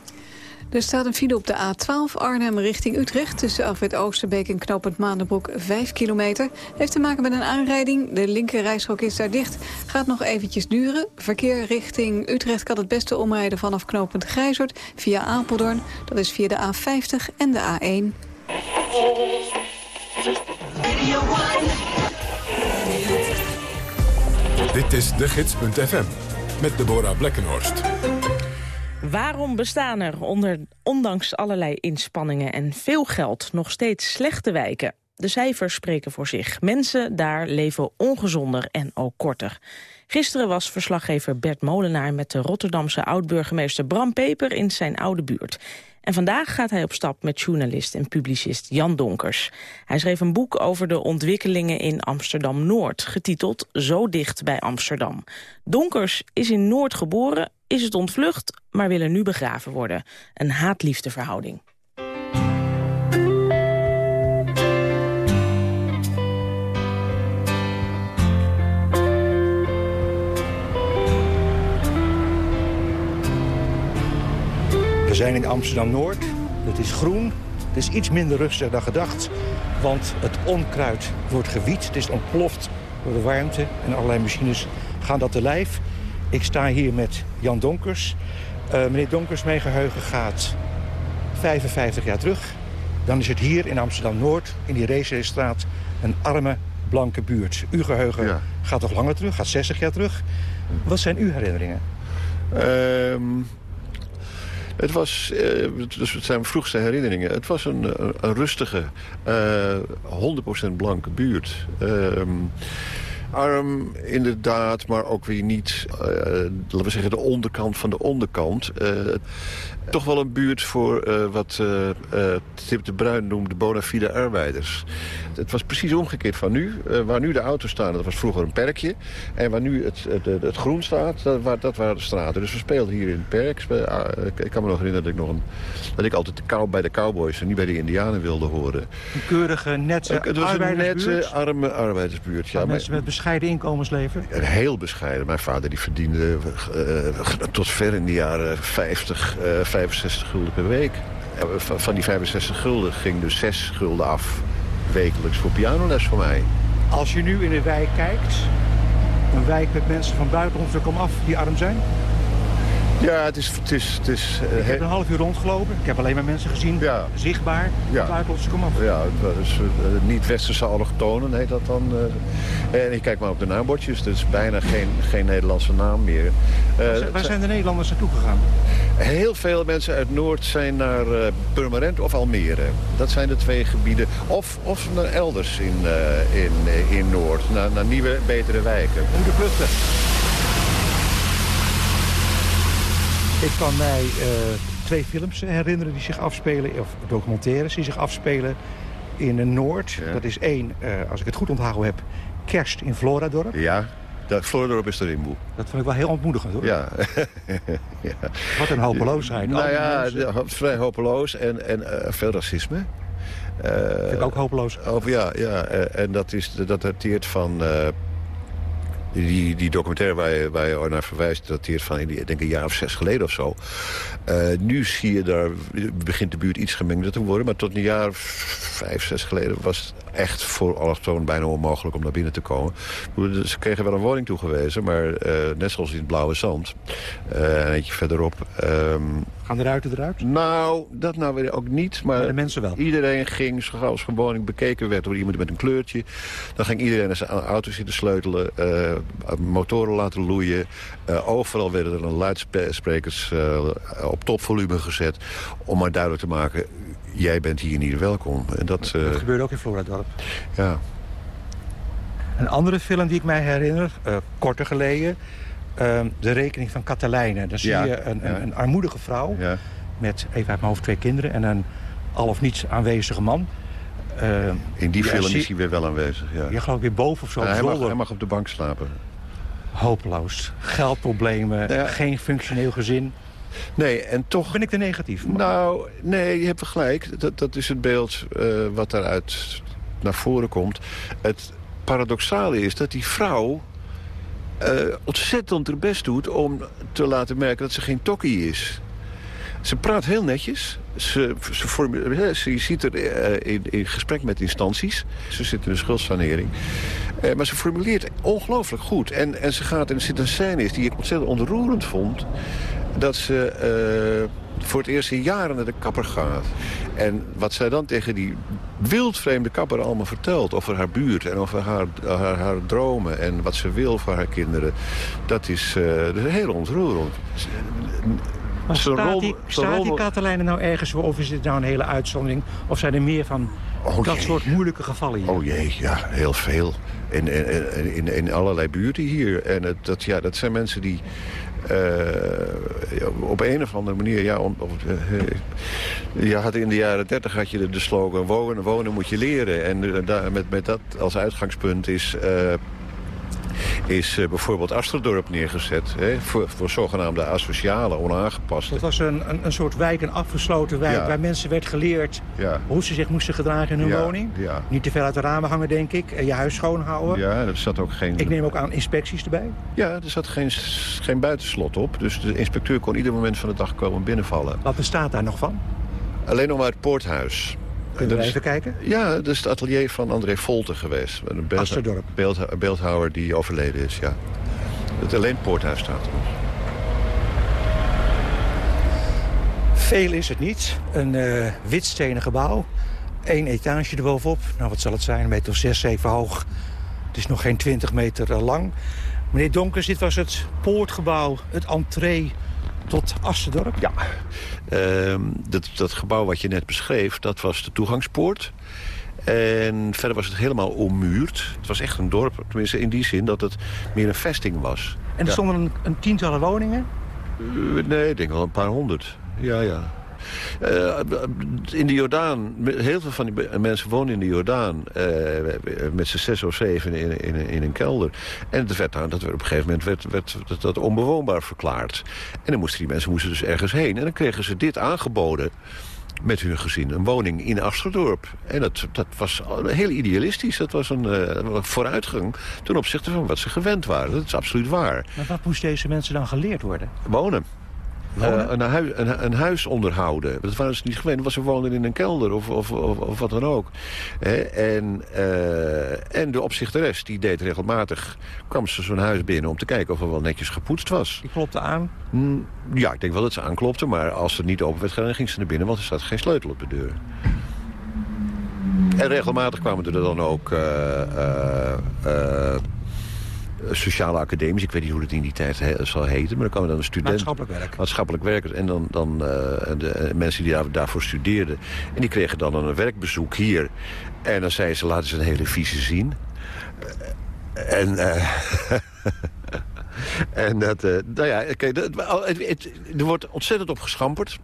Er staat een file op de A12 Arnhem richting Utrecht... tussen Afwit Oosterbeek en knooppunt Maandenbroek 5 kilometer. Heeft te maken met een aanrijding. De linker reishok is daar dicht. Gaat nog eventjes duren. Verkeer richting Utrecht kan het beste omrijden vanaf knooppunt Grijzert... via Apeldoorn. Dat is via de A50 en de A1. Dit is de gids.fm met Deborah Blekkenhorst. Waarom bestaan er, onder, ondanks allerlei inspanningen en veel geld, nog steeds slechte wijken? De cijfers spreken voor zich. Mensen daar leven ongezonder en ook korter. Gisteren was verslaggever Bert Molenaar met de Rotterdamse oud-burgemeester Bram Peper in zijn oude buurt. En vandaag gaat hij op stap met journalist en publicist Jan Donkers. Hij schreef een boek over de ontwikkelingen in Amsterdam-Noord... getiteld Zo dicht bij Amsterdam. Donkers is in Noord geboren, is het ontvlucht... maar wil er nu begraven worden. Een haat-liefdeverhouding. Zijn in Amsterdam-Noord. Het is groen. Het is iets minder rustig dan gedacht. Want het onkruid wordt gewiet. Het is ontploft door de warmte. En allerlei machines gaan dat te lijf. Ik sta hier met Jan Donkers. Uh, meneer Donkers, mijn geheugen gaat 55 jaar terug. Dan is het hier in Amsterdam-Noord, in die Racestraat, een arme blanke buurt. Uw geheugen ja. gaat toch langer terug, gaat 60 jaar terug. Wat zijn uw herinneringen? Um, het, was, uh, dus het zijn vroegste herinneringen. Het was een, een rustige, uh, 100% blanke buurt. Uh, arm inderdaad, maar ook weer niet, uh, laten we zeggen, de onderkant van de onderkant. Toch wel een buurt voor uh, wat uh, Tip de Bruin noemde bona fide arbeiders. Het was precies omgekeerd van nu. waar nu de auto's staan, dat was vroeger een perkje. En waar nu het, het, het groen staat, dat, dat, waren de straten. Dus we speelden hier in het perk. Ah, ik kan me nog herinneren dat ik, nog een, dat ik altijd de kou, bij de cowboys en niet bij de indianen wilde horen. Een keurige, nette Het was een nette, arme arbeidersbuurt. Ja, mensen met bescheiden inkomensleven? Heel bescheiden. Mijn vader die verdiende tot ver in de jaren 50... 65 gulden per week. Van die 65 gulden ging dus 6 gulden af wekelijks voor pianoles voor mij. Als je nu in een wijk kijkt, een wijk met mensen van buiten ons kom af die arm zijn... Ja, het is... Het is, het is ik heb een half uur rondgelopen. Ik heb alleen maar mensen gezien, ja. zichtbaar, ja. buitenlandse komaf. Ja, dus uh, niet-westerse allochtonen heet dat dan. Uh, en ik kijk maar op de naambordjes, dus bijna geen, geen Nederlandse naam meer. Uh, waar, waar zijn de Nederlanders naartoe gegaan? Heel veel mensen uit Noord zijn naar Purmerend of Almere. Dat zijn de twee gebieden. Of, of naar elders in, in, in Noord, naar, naar nieuwe, betere wijken. Hoe de Ik kan mij uh, twee films herinneren die zich afspelen, of documentaires die zich afspelen in Noord. Ja. Dat is één, uh, als ik het goed onthouden heb, Kerst in Floradorp. Ja, dat Floradorp is erin boel. Dat vond ik wel heel ontmoedigend hoor. Ja. ja. Wat een hopeloosheid. Nou ja, vrij hopeloos en, en uh, veel racisme. Uh, vind ik ook hopeloos. Over, ja, ja, en dat, is, dat dateert van die, die documentaire waar je, waar je naar verwijst, dateert van ik denk een jaar of zes geleden of zo. Uh, nu zie je daar, begint de buurt iets gemengder te worden. Maar tot een jaar vijf, zes geleden was het echt voor allochtonen bijna onmogelijk om naar binnen te komen. Ze kregen wel een woning toegewezen, maar uh, net zoals in het Blauwe Zand, uh, een eentje verderop... Um, Gaan de ruiten eruit? Nou, dat nou weer ook niet. Maar, maar de mensen wel. iedereen ging, als woning bekeken werd door iemand met een kleurtje. Dan ging iedereen naar zijn auto zitten sleutelen, uh, motoren laten loeien. Uh, overal werden er luidsprekers uh, op topvolume gezet. Om maar duidelijk te maken, jij bent hier niet welkom. En dat, dat gebeurde ook in Floradorp. Ja. Een andere film die ik mij herinner, korter geleden... Uh, de rekening van Katelijne. Dan zie Ja, je een, een, een armoedige vrouw... Met, even uit mijn hoofd, twee kinderen... en een al of niet aanwezige man. Uh, In die ja, film zie- is hij weer wel aanwezig, ja. Ja, geloof ik weer boven of zo. Ja, hij, mag, zolder. hij mag op de bank slapen. Hopeloos. Geldproblemen, geen functioneel gezin. Nee, en toch... Ben ik te negatief? Nou, nee, je hebt gelijk. Dat, dat is het beeld eh, wat daaruit naar voren komt. Het paradoxale is dat die vrouw... eh, ontzettend haar best doet om te laten merken dat ze geen tokkie is. Ze praat heel netjes. Ze, ze, ze ziet er eh, in, in gesprek met instanties. Ze zit in de schuldsanering. Eh, maar ze formuleert ongelooflijk goed. En, en ze gaat, er zit een scène is die ik ontzettend ontroerend vond... dat ze eh, voor het eerst in jaren naar de kapper gaat. En wat zij dan tegen die wildvreemde kapper allemaal vertelt... over haar buurt en over haar, haar, haar dromen en wat ze wil voor haar kinderen... dat is, eh, dat is heel ontroerend. Maar staat die, staat die Katelijne nou ergens voor? Of is dit nou een hele uitzondering? Of zijn er meer van Oh, dat jee. soort moeilijke gevallen hier? Oh jee, ja, heel veel. In, in, in, in, in allerlei buurten hier. En het, dat, ja, dat zijn mensen die eh, op een of andere manier... Ja, eh, je had in de jaren dertig had je de, de slogan... wonen, wonen moet je leren. En eh, daar, met, met dat als uitgangspunt is... is eh, bijvoorbeeld Asterdorp neergezet. Hè, voor, voor zogenaamde asociale, onaangepaste. Dat was een, een, een soort wijk, een afgesloten wijk... Ja. waar mensen werd geleerd Ja. hoe ze zich moesten gedragen in hun Ja, woning. Niet te veel uit de ramen hangen, denk ik. En je huis schoonhouden. Ja, er zat ook geen... Ik neem ook aan inspecties erbij. Ja, er zat geen, geen buitenslot op. Dus de inspecteur kon ieder moment van de dag komen binnenvallen. Wat bestaat daar nog van? Alleen nog maar het poorthuis. Kunnen we even kijken? Ja, dat is het atelier van André Volte geweest. Een beeld, beeldhouwer die overleden is, ja. Het alleen poorthuis staat er. Veel is het niet. Een eh wit stenen gebouw. Eén etage erbovenop. Nou, wat zal het zijn? Een meter of zes, zeven hoog. Het is nog geen 20 meter eh, lang. Meneer Donkers, dit was het poortgebouw, het entree tot Asterdorp. Ja. Ehm, dat, dat gebouw wat je net beschreef, dat was de toegangspoort. En verder was het helemaal ommuurd. Het was echt een dorp, tenminste in die zin dat het meer een vesting was. En er Ja. stonden een, een tientallen woningen. Eh, Nee, ik denk wel een paar honderd. Ja, ja. Eh, in de Jordaan, heel veel van die mensen wonen in de Jordaan... eh, met z'n zes of zeven in, in, in een kelder. En het werd, dat werd op een gegeven moment werd, werd dat, dat onbewoonbaar verklaard. En dan moesten die mensen moesten dus ergens heen. En dan kregen ze dit aangeboden met hun gezin. Een woning in Asterdorp. En dat, dat was heel idealistisch. Dat was een eh, vooruitgang ten opzichte van wat ze gewend waren. Dat is absoluut waar. Maar wat moest deze mensen dan geleerd worden? Wonen. Eh, een, hui- een, een huis onderhouden. Dat waren ze niet gewend. Want ze woonden in een kelder of, of, of, of wat dan ook. Hè, en, eh, en de opzichteres die deed regelmatig... kwam ze zo'n huis binnen om te kijken of er wel netjes gepoetst was. Die klopte aan. Mm, ja, ik denk wel dat ze aanklopte. Maar als het niet open werd gedaan, ging ze naar binnen. Want er staat geen sleutel op de deur. En regelmatig kwamen er dan ook... eh, sociale academies, ik weet niet hoe het in die tijd he- zal heten... maar dan kwamen dan een student... Maatschappelijk werk. Maatschappelijk werkers en dan, dan eh, de, eh, mensen die daar, daarvoor studeerden. En die kregen dan een werkbezoek hier. En dan zeiden ze, laten ze een hele vieze zien. Eh, en... eh, En dat, eh, nou ja, oké, dat- al- het, het- er wordt ontzettend op geschamperd.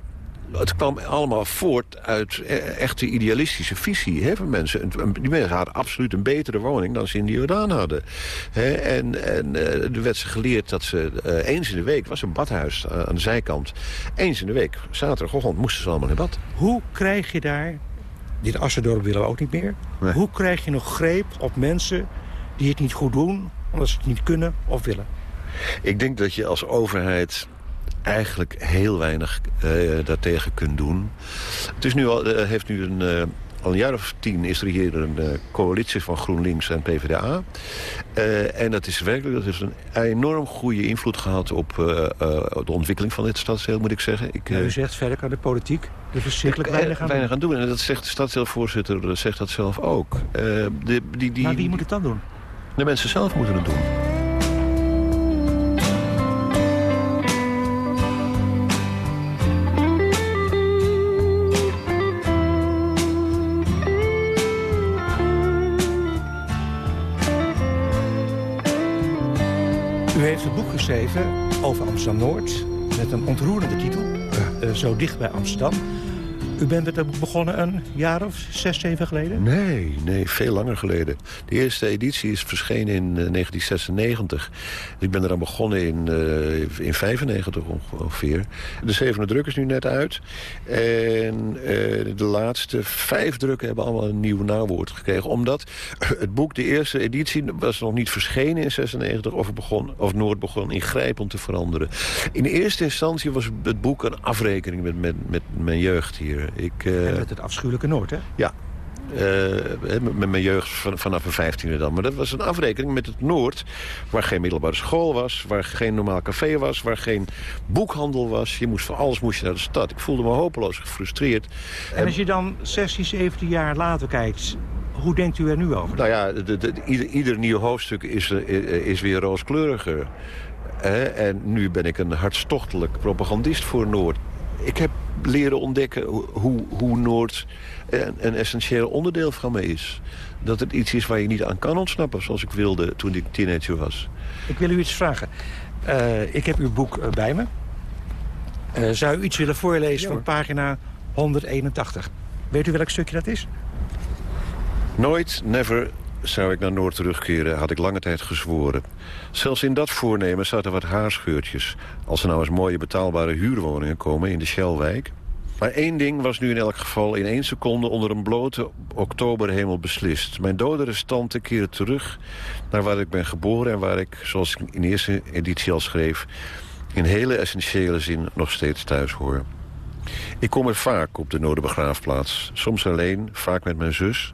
Het kwam allemaal voort uit eh, echte idealistische visie hè, van mensen. En- en Die mensen hadden absoluut een betere woning dan ze in de Jordaan hadden. Hè, en en eh, er werd ze geleerd dat ze eh, eens in de week... was een badhuis aan de zijkant. Eens in de week, zaterdagochtend, moesten ze allemaal in bad. Hoe krijg je daar, dit Assendorp willen we ook niet meer... hoe krijg je nog greep op mensen die het niet goed doen... omdat ze het niet kunnen of willen? Ik denk dat je als overheid eigenlijk heel weinig eh, daartegen kunt doen. Het is nu al, eh, heeft nu een, eh, al een jaar of tien is er hier een coalitie van GroenLinks en PvdA. En dat is werkelijk, dat heeft een enorm goede invloed gehad op de ontwikkeling van dit stadsdeel, moet ik zeggen. Ik, u zegt verder kan de politiek er verschrikkelijk weinig aan weinig doen. aan doen. En dat zegt de stadsdeelvoorzitter zegt dat zelf ook. De, die, die, Maar wie moet het dan doen? De mensen zelf moeten het doen. Geschreven over Amsterdam-Noord... met een ontroerende titel, uh, Zo dicht bij Amsterdam... U bent boek begonnen een jaar of zes, zeven geleden? Nee, nee, veel langer geleden. De eerste editie is verschenen in uh, 1996. Ik ben eraan begonnen in, uh, in 95 ongeveer. De zevende druk is nu net uit. En uh, de laatste vijf drukken hebben allemaal een nieuw naamwoord gekregen. Omdat het boek, de eerste editie, was nog niet verschenen in 96... of, begon, of Noord begon ingrijpend te veranderen. In eerste instantie was het boek een afrekening met, met, met mijn jeugd hier. Ik, uh... En met het afschuwelijke Noord, hè? Ja. Uh, met mijn jeugd van, vanaf mijn vijftiende dan. Maar dat was een afrekening met het Noord... waar geen middelbare school was, waar geen normaal café was... waar geen boekhandel was. Je moest voor alles moest je naar de stad. Ik voelde me hopeloos gefrustreerd. En als je dan 16, 17 jaar later kijkt... Hoe denkt u er nu over? Nou ja, de, de, ieder, ieder, nieuw hoofdstuk is, is weer rooskleuriger. en nu ben ik een hartstochtelijk propagandist voor Noord ik heb leren ontdekken hoe, hoe Noord een, een, essentieel onderdeel van me is. Dat het iets is waar je niet aan kan ontsnappen, zoals ik wilde toen ik teenager was. Ik wil u iets vragen. Uh, ik heb uw boek uh, bij me. Uh, zou u iets willen voorlezen van pagina 181? Weet u welk stukje dat is? Nooit, never zou ik naar Noord terugkeren, had ik lange tijd gezworen. Zelfs in dat voornemen zaten wat haarscheurtjes... als er nou eens mooie betaalbare huurwoningen komen in de Shellwijk. Maar één ding was nu in elk geval in één seconde onder een blote oktoberhemel beslist. Mijn dode restanten keren terug naar waar ik ben geboren... en waar ik, zoals ik in eerste editie al schreef... in hele essentiële zin nog steeds thuis hoor. Ik kom er vaak op de Noorderbegraafplaats. Soms alleen, vaak met mijn zus.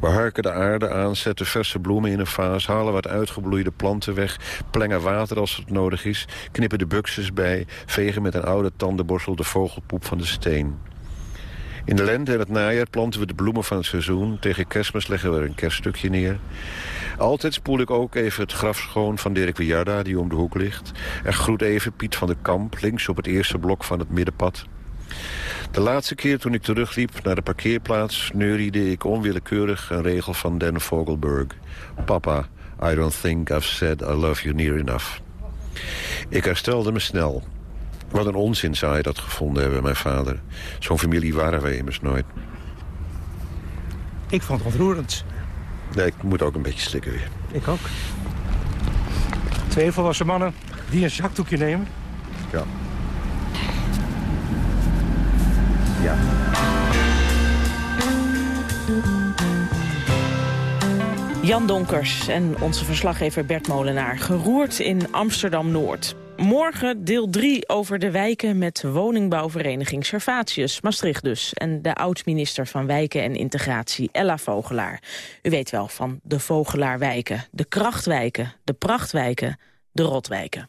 We harken de aarde aan, zetten verse bloemen in een vaas... halen wat uitgebloeide planten weg, plengen water als het nodig is... knippen de buxus bij, vegen met een oude tandenborstel de vogelpoep van de steen. In de lente en het najaar planten we de bloemen van het seizoen. Tegen kerstmis leggen we er een kerststukje neer. Altijd spoel ik ook even het graf schoon van Dirk Wiarda, die om de hoek ligt. En groet even Piet van de Kamp, links op het eerste blok van het middenpad. De laatste keer toen ik terugliep naar de parkeerplaats... neuriede ik onwillekeurig een regel van Dan Vogelberg. Papa, I don't think I've said I love you near enough. Ik herstelde me snel. Wat een onzin zou hij dat gevonden hebben, mijn vader. Zo'n familie waren wij immers nooit. Ik vond het ontroerend. Nee, ik moet ook een beetje slikken weer. Ik ook. Twee volwassen mannen die een zakdoekje nemen. Ja. Ja. Jan Donkers en onze verslaggever Bert Molenaar. Geroerd in Amsterdam-Noord. Morgen deel 3 over de wijken met woningbouwvereniging Servatius, Maastricht dus. En de oud-minister van Wijken en Integratie, Ella Vogelaar. U weet wel van de Vogelaarwijken, de krachtwijken, de prachtwijken, de rotwijken.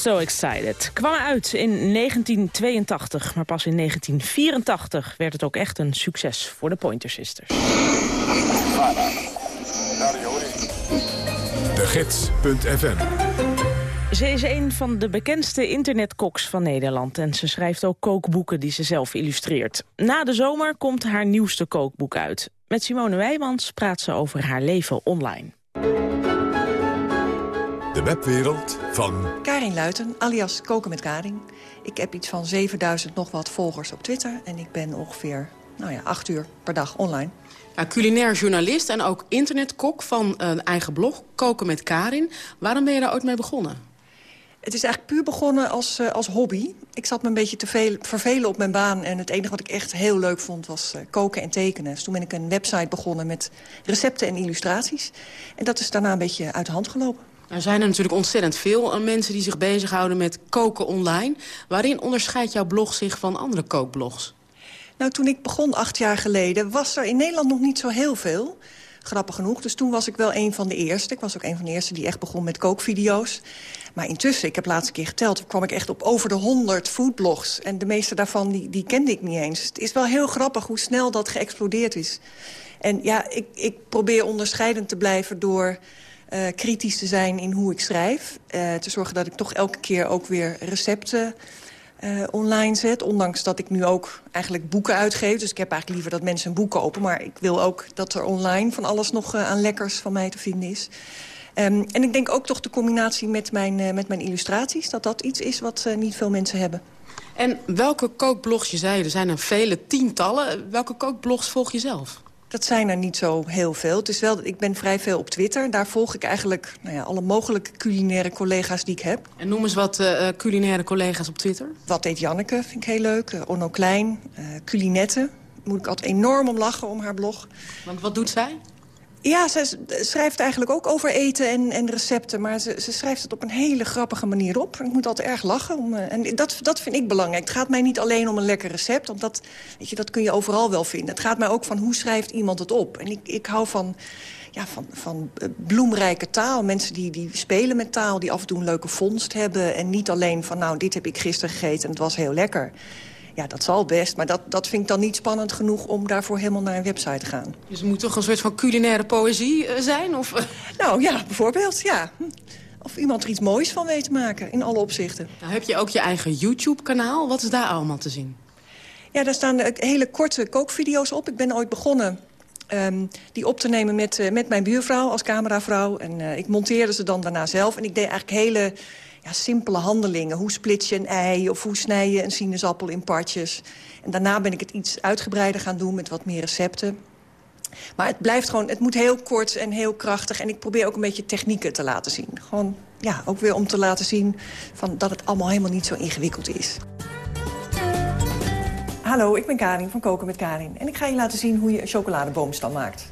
So excited. Kwam uit in 1982, maar pas in 1984 werd het ook echt een succes voor de Pointer Sisters. De Gids.fm ze is een van de bekendste internetkoks van Nederland... en ze schrijft ook kookboeken die ze zelf illustreert. Na de zomer komt haar nieuwste kookboek uit. Met Simone Wijmans praat ze over haar leven online. De webwereld van... Karin Luiten, alias Koken met Karin. Ik heb iets van 7000 nog wat volgers op Twitter... en ik ben ongeveer nou ja, acht uur per dag online. Ja, culinair journalist en ook internetkok van een eigen blog, Koken met Karin. Waarom ben je daar ooit mee begonnen? Het is eigenlijk puur begonnen als, uh, als hobby. Ik zat me een beetje te veel, vervelen op mijn baan. En het enige wat ik echt heel leuk vond was uh, koken en tekenen. Dus toen ben ik een website begonnen met recepten en illustraties. En dat is daarna een beetje uit de hand gelopen. Er zijn er natuurlijk ontzettend veel uh, mensen die zich bezighouden met koken online. Waarin onderscheidt jouw blog zich van andere kookblogs? Nou, toen ik begon acht jaar geleden was er in Nederland nog niet zo heel veel grappig genoeg. Dus toen was ik wel een van de eerste. Ik was ook een van de eerste die echt begon met kookvideo's. Maar intussen, ik heb laatst een keer geteld... kwam ik echt op over de 100 foodblogs. En de meeste daarvan die, die kende ik niet eens. Het is wel heel grappig hoe snel dat geëxplodeerd is. En ja, ik, ik probeer onderscheidend te blijven door... Uh, kritisch te zijn in hoe ik schrijf. Uh, te zorgen dat ik toch elke keer ook weer recepten uh, online zet. Ondanks dat ik nu ook eigenlijk boeken uitgeef. Dus ik heb eigenlijk liever dat mensen een boek kopen. Maar ik wil ook dat er online van alles nog aan lekkers van mij te vinden is. Um, en ik denk ook toch de combinatie met mijn, met mijn illustraties... dat dat iets is wat niet veel mensen hebben. En welke kookblogs, je zei, er zijn er vele tientallen. Welke kookblogs volg je zelf? Dat zijn er niet zo heel veel. Het is wel, ik ben vrij veel op Twitter. Daar volg ik eigenlijk nou ja, alle mogelijke culinaire collega's die ik heb. En noem eens wat uh, culinaire collega's op Twitter. Wat eet Janneke, vind ik heel leuk. Uh, Onno Klein, uh, Culinette. Moet ik altijd enorm om lachen om haar blog. Want wat doet zij? Ja, ze schrijft eigenlijk ook over eten en, en recepten. Maar ze, ze, schrijft het op een hele grappige manier op. Ik moet altijd erg lachen. Om, en dat, dat vind ik belangrijk. Het gaat mij niet alleen om een lekker recept. Want dat, weet je, dat kun je overal wel vinden. Het gaat mij ook van hoe schrijft iemand het op. En ik, ik hou van, ja, van, van bloemrijke taal. Mensen die, die spelen met taal. Die af en toe een leuke vondst hebben. En niet alleen van nou, dit heb ik gisteren gegeten en het was heel lekker. Ja, dat zal best, maar dat, dat vind ik dan niet spannend genoeg... om daarvoor helemaal naar een website te gaan. Dus het moet toch een soort van culinaire poëzie uh, zijn? Of? Nou ja, bijvoorbeeld, ja. Of iemand er iets moois van weet te maken, in alle opzichten. Nou, heb je ook je eigen YouTube-kanaal? Wat is daar allemaal te zien? Ja, daar staan hele korte kookvideo's op. Ik ben ooit begonnen um, die op te nemen met, uh, met mijn buurvrouw als cameravrouw. En uh, ik monteerde ze dan daarna zelf. En ik deed eigenlijk hele ja, simpele handelingen. Hoe split je een ei of hoe snij je een sinaasappel in partjes. En daarna ben ik het iets uitgebreider gaan doen met wat meer recepten. Maar het blijft gewoon, het moet heel kort en heel krachtig. En ik probeer ook een beetje technieken te laten zien. Gewoon, ja, ook weer om te laten zien van dat het allemaal helemaal niet zo ingewikkeld is. Hallo, ik ben Karin van Koken met Karin. En ik ga je laten zien hoe je een chocoladeboomstam maakt.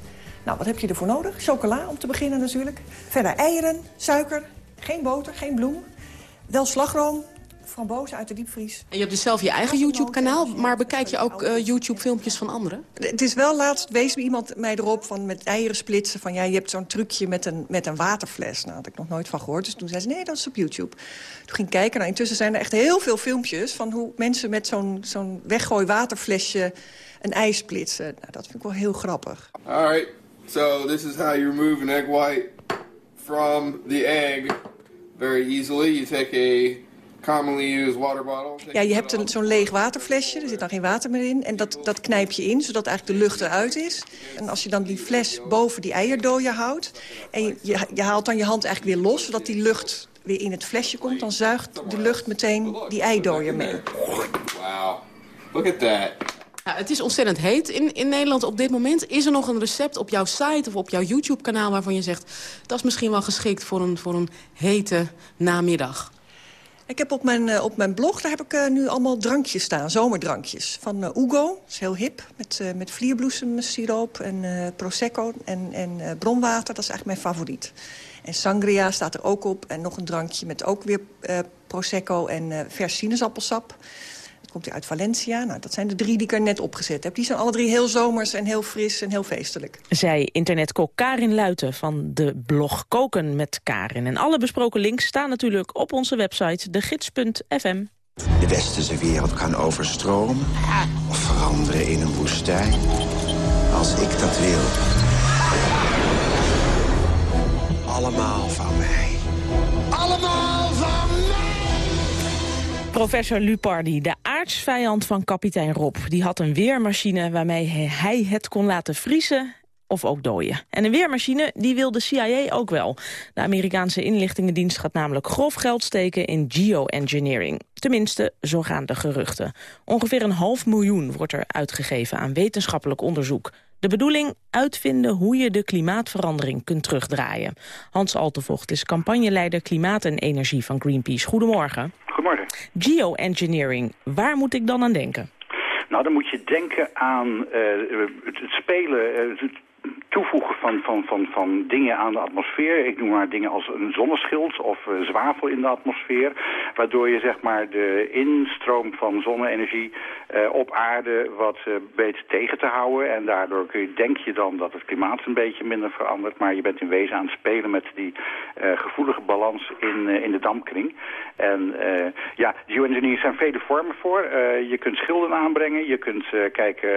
Nou, wat heb je ervoor nodig? Chocola, om te beginnen natuurlijk. Verder eieren, suiker, geen boter, geen bloem. Wel slagroom, frambozen uit de diepvries. En je hebt dus zelf je eigen YouTube-kanaal, maar bekijk je ook uh, YouTube-filmpjes van anderen? Het is wel laatst, wees iemand mij erop van met eieren splitsen... van ja, je hebt zo'n trucje met een, met een waterfles. Nou, had ik nog nooit van gehoord. Dus toen zei ze, nee, dat is op YouTube. Toen ging ik kijken. Nou, intussen zijn er echt heel veel filmpjes... van hoe mensen met zo'n zo'n weggooi waterflesje een ei splitsen. Nou, dat vind ik wel heel grappig. All right, so this is how you remove an egg white from the egg very easily. You take a commonly used water bottle. Ja, je hebt zo'n leeg waterflesje, er zit dan geen water meer in. En dat, dat knijp je in, zodat eigenlijk de lucht eruit is. En als je dan die fles boven die eierdooien houdt... en je, je, je haalt dan je hand eigenlijk weer los, zodat die lucht weer in het flesje komt... dan zuigt de lucht meteen die eidooier mee. Wow, look at that. Ja, het is ontzettend heet in, in Nederland op dit moment. Is er nog een recept op jouw site of op jouw YouTube-kanaal... waarvan je zegt, dat is misschien wel geschikt voor een, voor een hete namiddag? Ik heb op mijn, uh, op mijn blog, daar heb ik uh, nu allemaal drankjes staan, zomerdrankjes. Van uh, Ugo, dat is heel hip, met, met vlierbloesemsiroop en prosecco en, en bronwater. Dat is eigenlijk mijn favoriet. En sangria staat er ook op. En nog een drankje met ook weer prosecco en vers sinaasappelsap. Komt hij uit Valencia? Nou, dat zijn de drie die ik er net opgezet heb. Die zijn alle drie heel zomers en heel fris en heel feestelijk. Zij internetkok Karin Luiten van de blog Koken met Karin. En alle besproken links staan natuurlijk op onze website degids.fm. De westerse wereld kan overstromen of veranderen in een woestijn. Als ik dat wil. Allemaal van mij. Allemaal van Professor Lupardi, de aardsvijand van kapitein Rob... die had een weermachine waarmee hij het kon laten vriezen of ook dooien. En een weermachine die wil de CIA ook wel. De Amerikaanse inlichtingendienst gaat namelijk grof geld steken in geoengineering. Tenminste, zo gaan de geruchten. Ongeveer een half miljoen wordt er uitgegeven aan wetenschappelijk onderzoek. De bedoeling uitvinden hoe je de klimaatverandering kunt terugdraaien. Hans Altevocht is campagneleider Klimaat en Energie van Greenpeace. Goedemorgen. Goedemorgen. Geoengineering, waar moet ik dan aan denken? Nou, dan moet je denken aan uh, het, spelen, uh, het toevoegen van, van, van, van dingen aan de atmosfeer. Ik noem maar dingen als een zonneschild of zwavel in de atmosfeer. Waardoor je zeg maar de instroom van zonne-energie uh, op aarde wat beter tegen te houden. En daardoor kun je, denk je dan dat het klimaat een beetje minder verandert. Maar je bent in wezen aan het spelen met die gevoelige balans in, in de dampkring. En ja, geoengineering zijn vele vormen voor. je kunt schilden aanbrengen. Je kunt kijken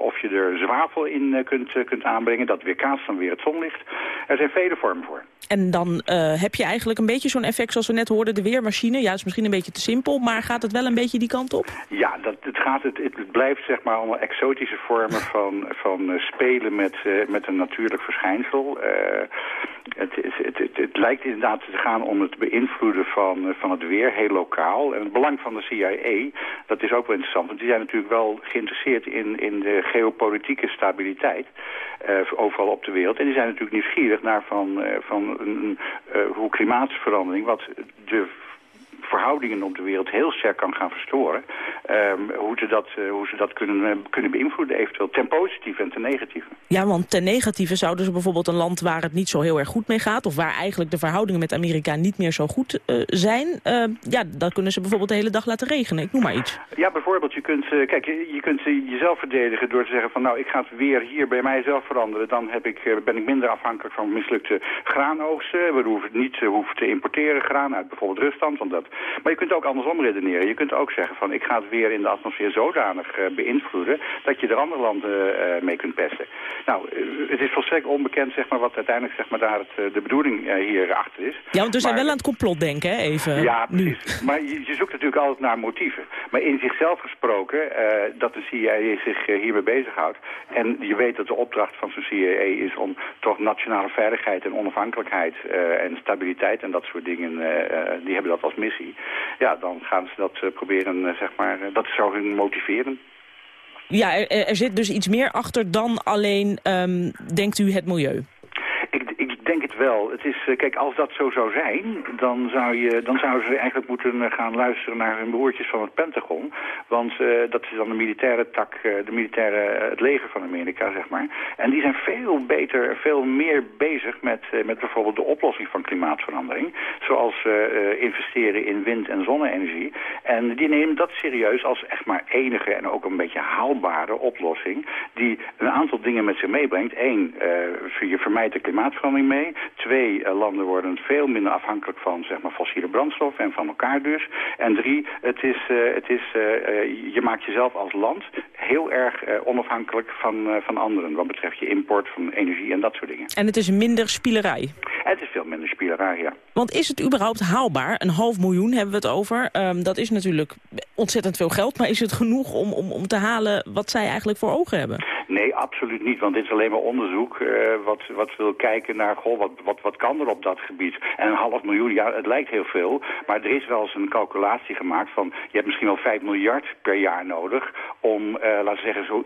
of je er zwavel in kunt, kunt aanbrengen. Dat weerkaatst dan weer het zonlicht. Er zijn vele vormen voor. En dan uh, heb je eigenlijk een beetje zo'n effect zoals we net hoorden, de weermachine. Ja, het is misschien een beetje te simpel, maar gaat het wel een beetje die kant op? Ja, dat, het, gaat, het, het blijft zeg maar allemaal exotische vormen van, van uh, spelen met, uh, met een natuurlijk verschijnsel. Het, het, lijkt inderdaad te gaan om het beïnvloeden van, van het weer, heel lokaal. En het belang van de CIA, dat is ook wel interessant. Want die zijn natuurlijk wel geïnteresseerd in, in de geopolitieke stabiliteit. overal op de wereld. En die zijn natuurlijk nieuwsgierig naar van, van een, hoe klimaatverandering, wat de verhoudingen op de wereld heel sterk kan gaan verstoren. Um, hoe ze dat, uh, hoe ze dat kunnen, uh, kunnen beïnvloeden eventueel. Ten positieve en ten negatieve. Ja, want ten negatieve zouden ze bijvoorbeeld een land waar het niet zo heel erg goed mee gaat... of waar eigenlijk de verhoudingen met Amerika niet meer zo goed uh, zijn... ja, dan kunnen ze bijvoorbeeld de hele dag laten regenen. Ik noem maar iets. Ja, bijvoorbeeld. Je kunt, kijk, je, je kunt jezelf verdedigen door te zeggen van... nou, ik ga het weer hier bij mijzelf veranderen. Dan heb ik, ben ik minder afhankelijk van mislukte graanoogsten. We hoeven niet hoeven te importeren graan uit bijvoorbeeld Rusland. Want dat maar je kunt ook andersom redeneren. Je kunt ook zeggen van ik ga het weer in de atmosfeer zodanig uh, beïnvloeden dat je er andere landen uh, mee kunt pesten. Nou, uh, het is volstrekt onbekend zeg maar, wat uiteindelijk zeg maar, daar het, de bedoeling hier achter is. Ja, want we zijn maar, wel aan het complot denken, hè, even. Ja, precies. Nu. Maar je, je, zoekt natuurlijk altijd naar motieven. Maar in zichzelf gesproken, dat de CIA zich hiermee bezighoudt. En je weet dat de opdracht van zo'n CIA is om toch nationale veiligheid en onafhankelijkheid en stabiliteit en dat soort dingen, die hebben dat als missie ja, dan gaan ze dat uh, proberen, uh, zeg maar, uh, dat zou hun motiveren. Ja, er, zit dus iets meer achter dan alleen, um, denkt u, het milieu? Ik, ik denk het wel. Het is, kijk, als dat zo zou zijn, dan, zou je, dan zouden ze eigenlijk moeten gaan luisteren naar hun broertjes van het Pentagon. Want uh, dat is dan de militaire tak, de militaire, het leger van Amerika, zeg maar. En die zijn veel beter, veel meer bezig met, met bijvoorbeeld de oplossing van klimaatverandering. Zoals investeren in wind- en zonne-energie. En die nemen dat serieus als echt maar enige en ook een beetje haalbare oplossing. Die een aantal dingen met zich meebrengt. Eén, je vermijdt de klimaatverandering mee. Twee, landen worden veel minder afhankelijk van zeg maar, fossiele brandstoffen en van elkaar dus. En drie, het is, het is je maakt jezelf als land heel erg onafhankelijk van, van anderen. Wat betreft je import van energie en dat soort dingen. En het is minder spielerij? Het is veel minder spielerij, ja. Want is het überhaupt haalbaar? Een half miljoen hebben we het over. Um, dat is natuurlijk ontzettend veel geld. Maar is het genoeg om, om, om te halen wat zij eigenlijk voor ogen hebben? Nee, absoluut niet. Want dit is alleen maar onderzoek uh, wat, wat wil kijken naar... Goh, wat, wat, wat kan er op dat gebied? En een half miljoen, ja, het lijkt heel veel. Maar er is wel eens een calculatie gemaakt van... je hebt misschien wel 5 miljard per jaar nodig om, uh, laten we zeggen, zo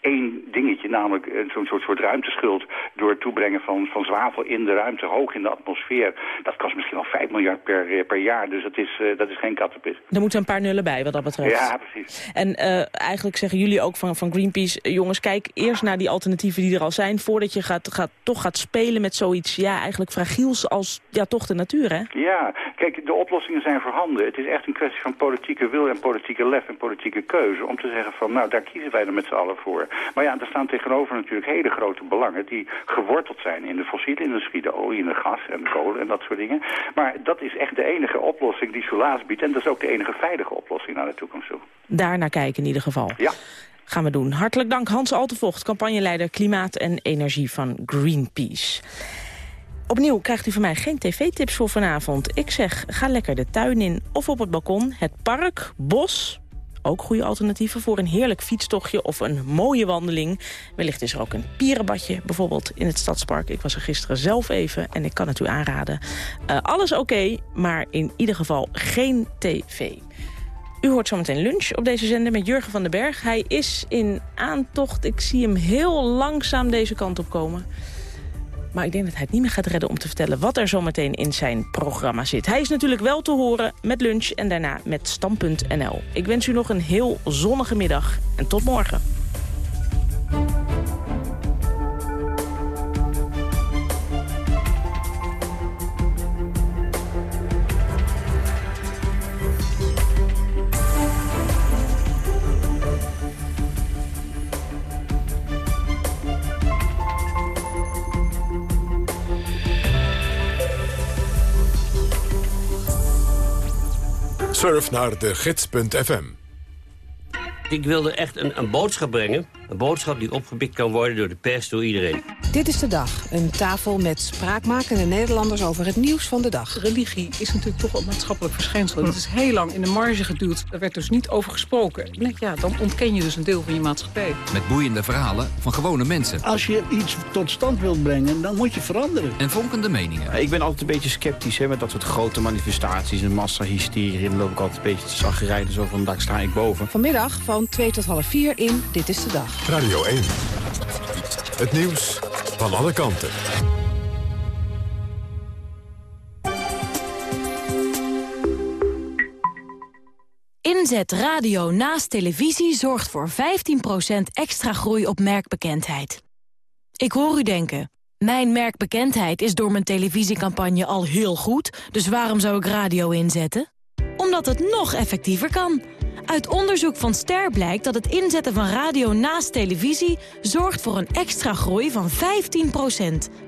één dingetje, namelijk eh, zo'n soort, soort ruimteschuld... door het toebrengen van, van zwavel in de ruimte, hoog in de atmosfeer. Dat kost misschien al 5 miljard per, eh, per jaar, dus dat is, eh, dat is geen kattenpis. Er moeten een paar nullen bij wat dat betreft. Ja, precies. En eigenlijk zeggen jullie ook van, van Greenpeace... jongens, kijk eerst naar die alternatieven die er al zijn... voordat je gaat, gaat, toch gaat spelen met zoiets ja, eigenlijk fragiels als ja, toch de natuur, hè? Ja, kijk, de oplossingen zijn voorhanden. Het is echt een kwestie van politieke wil en politieke lef en politieke keuze... om te zeggen van, nou, daar kiezen wij er met z'n allen voor. Maar ja, er staan tegenover natuurlijk hele grote belangen... die geworteld zijn in de fossiele industrie, de olie en de gas en de kolen en dat soort dingen. Maar dat is echt de enige oplossing die Solaas biedt... en dat is ook de enige veilige oplossing naar de toekomst toe. Daar naar kijken in ieder geval. Ja. Gaan we doen. Hartelijk dank Hans Altevocht, campagneleider Klimaat en Energie van Greenpeace. Opnieuw krijgt u van mij geen tv-tips voor vanavond. Ik zeg, ga lekker de tuin in of op het balkon. Het park, bos, ook goede alternatieven voor een heerlijk fietstochtje of een mooie wandeling. Wellicht is er ook een pierenbadje, bijvoorbeeld in het Stadspark. Ik was er gisteren zelf even en ik kan het u aanraden. Uh, alles oké, maar in ieder geval geen tv. U hoort zometeen lunch op deze zender met Jurgen van den Berg. Hij is in aantocht. Ik zie hem heel langzaam deze kant op komen. Maar ik denk dat hij het niet meer gaat redden om te vertellen wat er zometeen in zijn programma zit. Hij is natuurlijk wel te horen met lunch en daarna met Stam.nl. Ik wens u nog een heel zonnige middag en tot morgen. Surf naar de gids.fm. Ik wilde echt een, een boodschap brengen. Een boodschap die opgepikt kan worden door de pers, door iedereen. Dit is de dag. Een tafel met spraakmakende Nederlanders over het nieuws van de dag. Religie is natuurlijk toch een maatschappelijk verschijnsel. Het is heel lang in de marge geduwd. Daar werd dus niet over gesproken. Ja, dan ontken je dus een deel van je maatschappij. Met boeiende verhalen van gewone mensen. Als je iets tot stand wilt brengen, dan moet je veranderen. En vonkende meningen. Ik ben altijd een beetje sceptisch hè, met dat soort grote manifestaties en massahysterie. Dan loop ik altijd een beetje te zagrijden. Zo van, daar sta ik boven. Vanmiddag van 2 tot half 4 in Dit is de Dag. Radio 1. Het nieuws van alle kanten. Inzet radio naast televisie zorgt voor 15% extra groei op merkbekendheid. Ik hoor u denken, mijn merkbekendheid is door mijn televisiecampagne al heel goed... dus waarom zou ik radio inzetten? Omdat het nog effectiever kan... Uit onderzoek van Ster blijkt dat het inzetten van radio naast televisie... zorgt voor een extra groei van 15%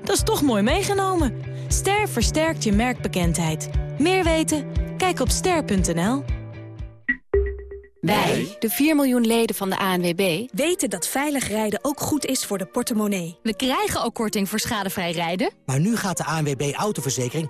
Dat is toch mooi meegenomen. Ster versterkt je merkbekendheid. Meer weten? Kijk op ster.nl. Wij, de 4 miljoen leden van de ANWB, weten dat veilig rijden ook goed is voor de portemonnee. We krijgen ook korting voor schadevrij rijden. Maar nu gaat de ANWB Autoverzekering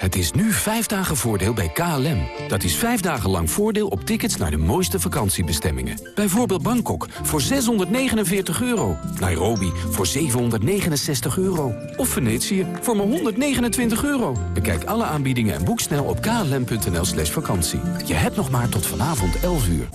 Het is nu vijf dagen voordeel bij KLM. Dat is vijf dagen lang voordeel op tickets naar de mooiste vakantiebestemmingen. Bijvoorbeeld Bangkok voor 649 euro. Nairobi voor 769 euro. Of Venetië voor maar 129 euro. Bekijk alle aanbiedingen en boek snel op klm.nl slash vakantie. Je hebt nog maar tot vanavond 11 uur.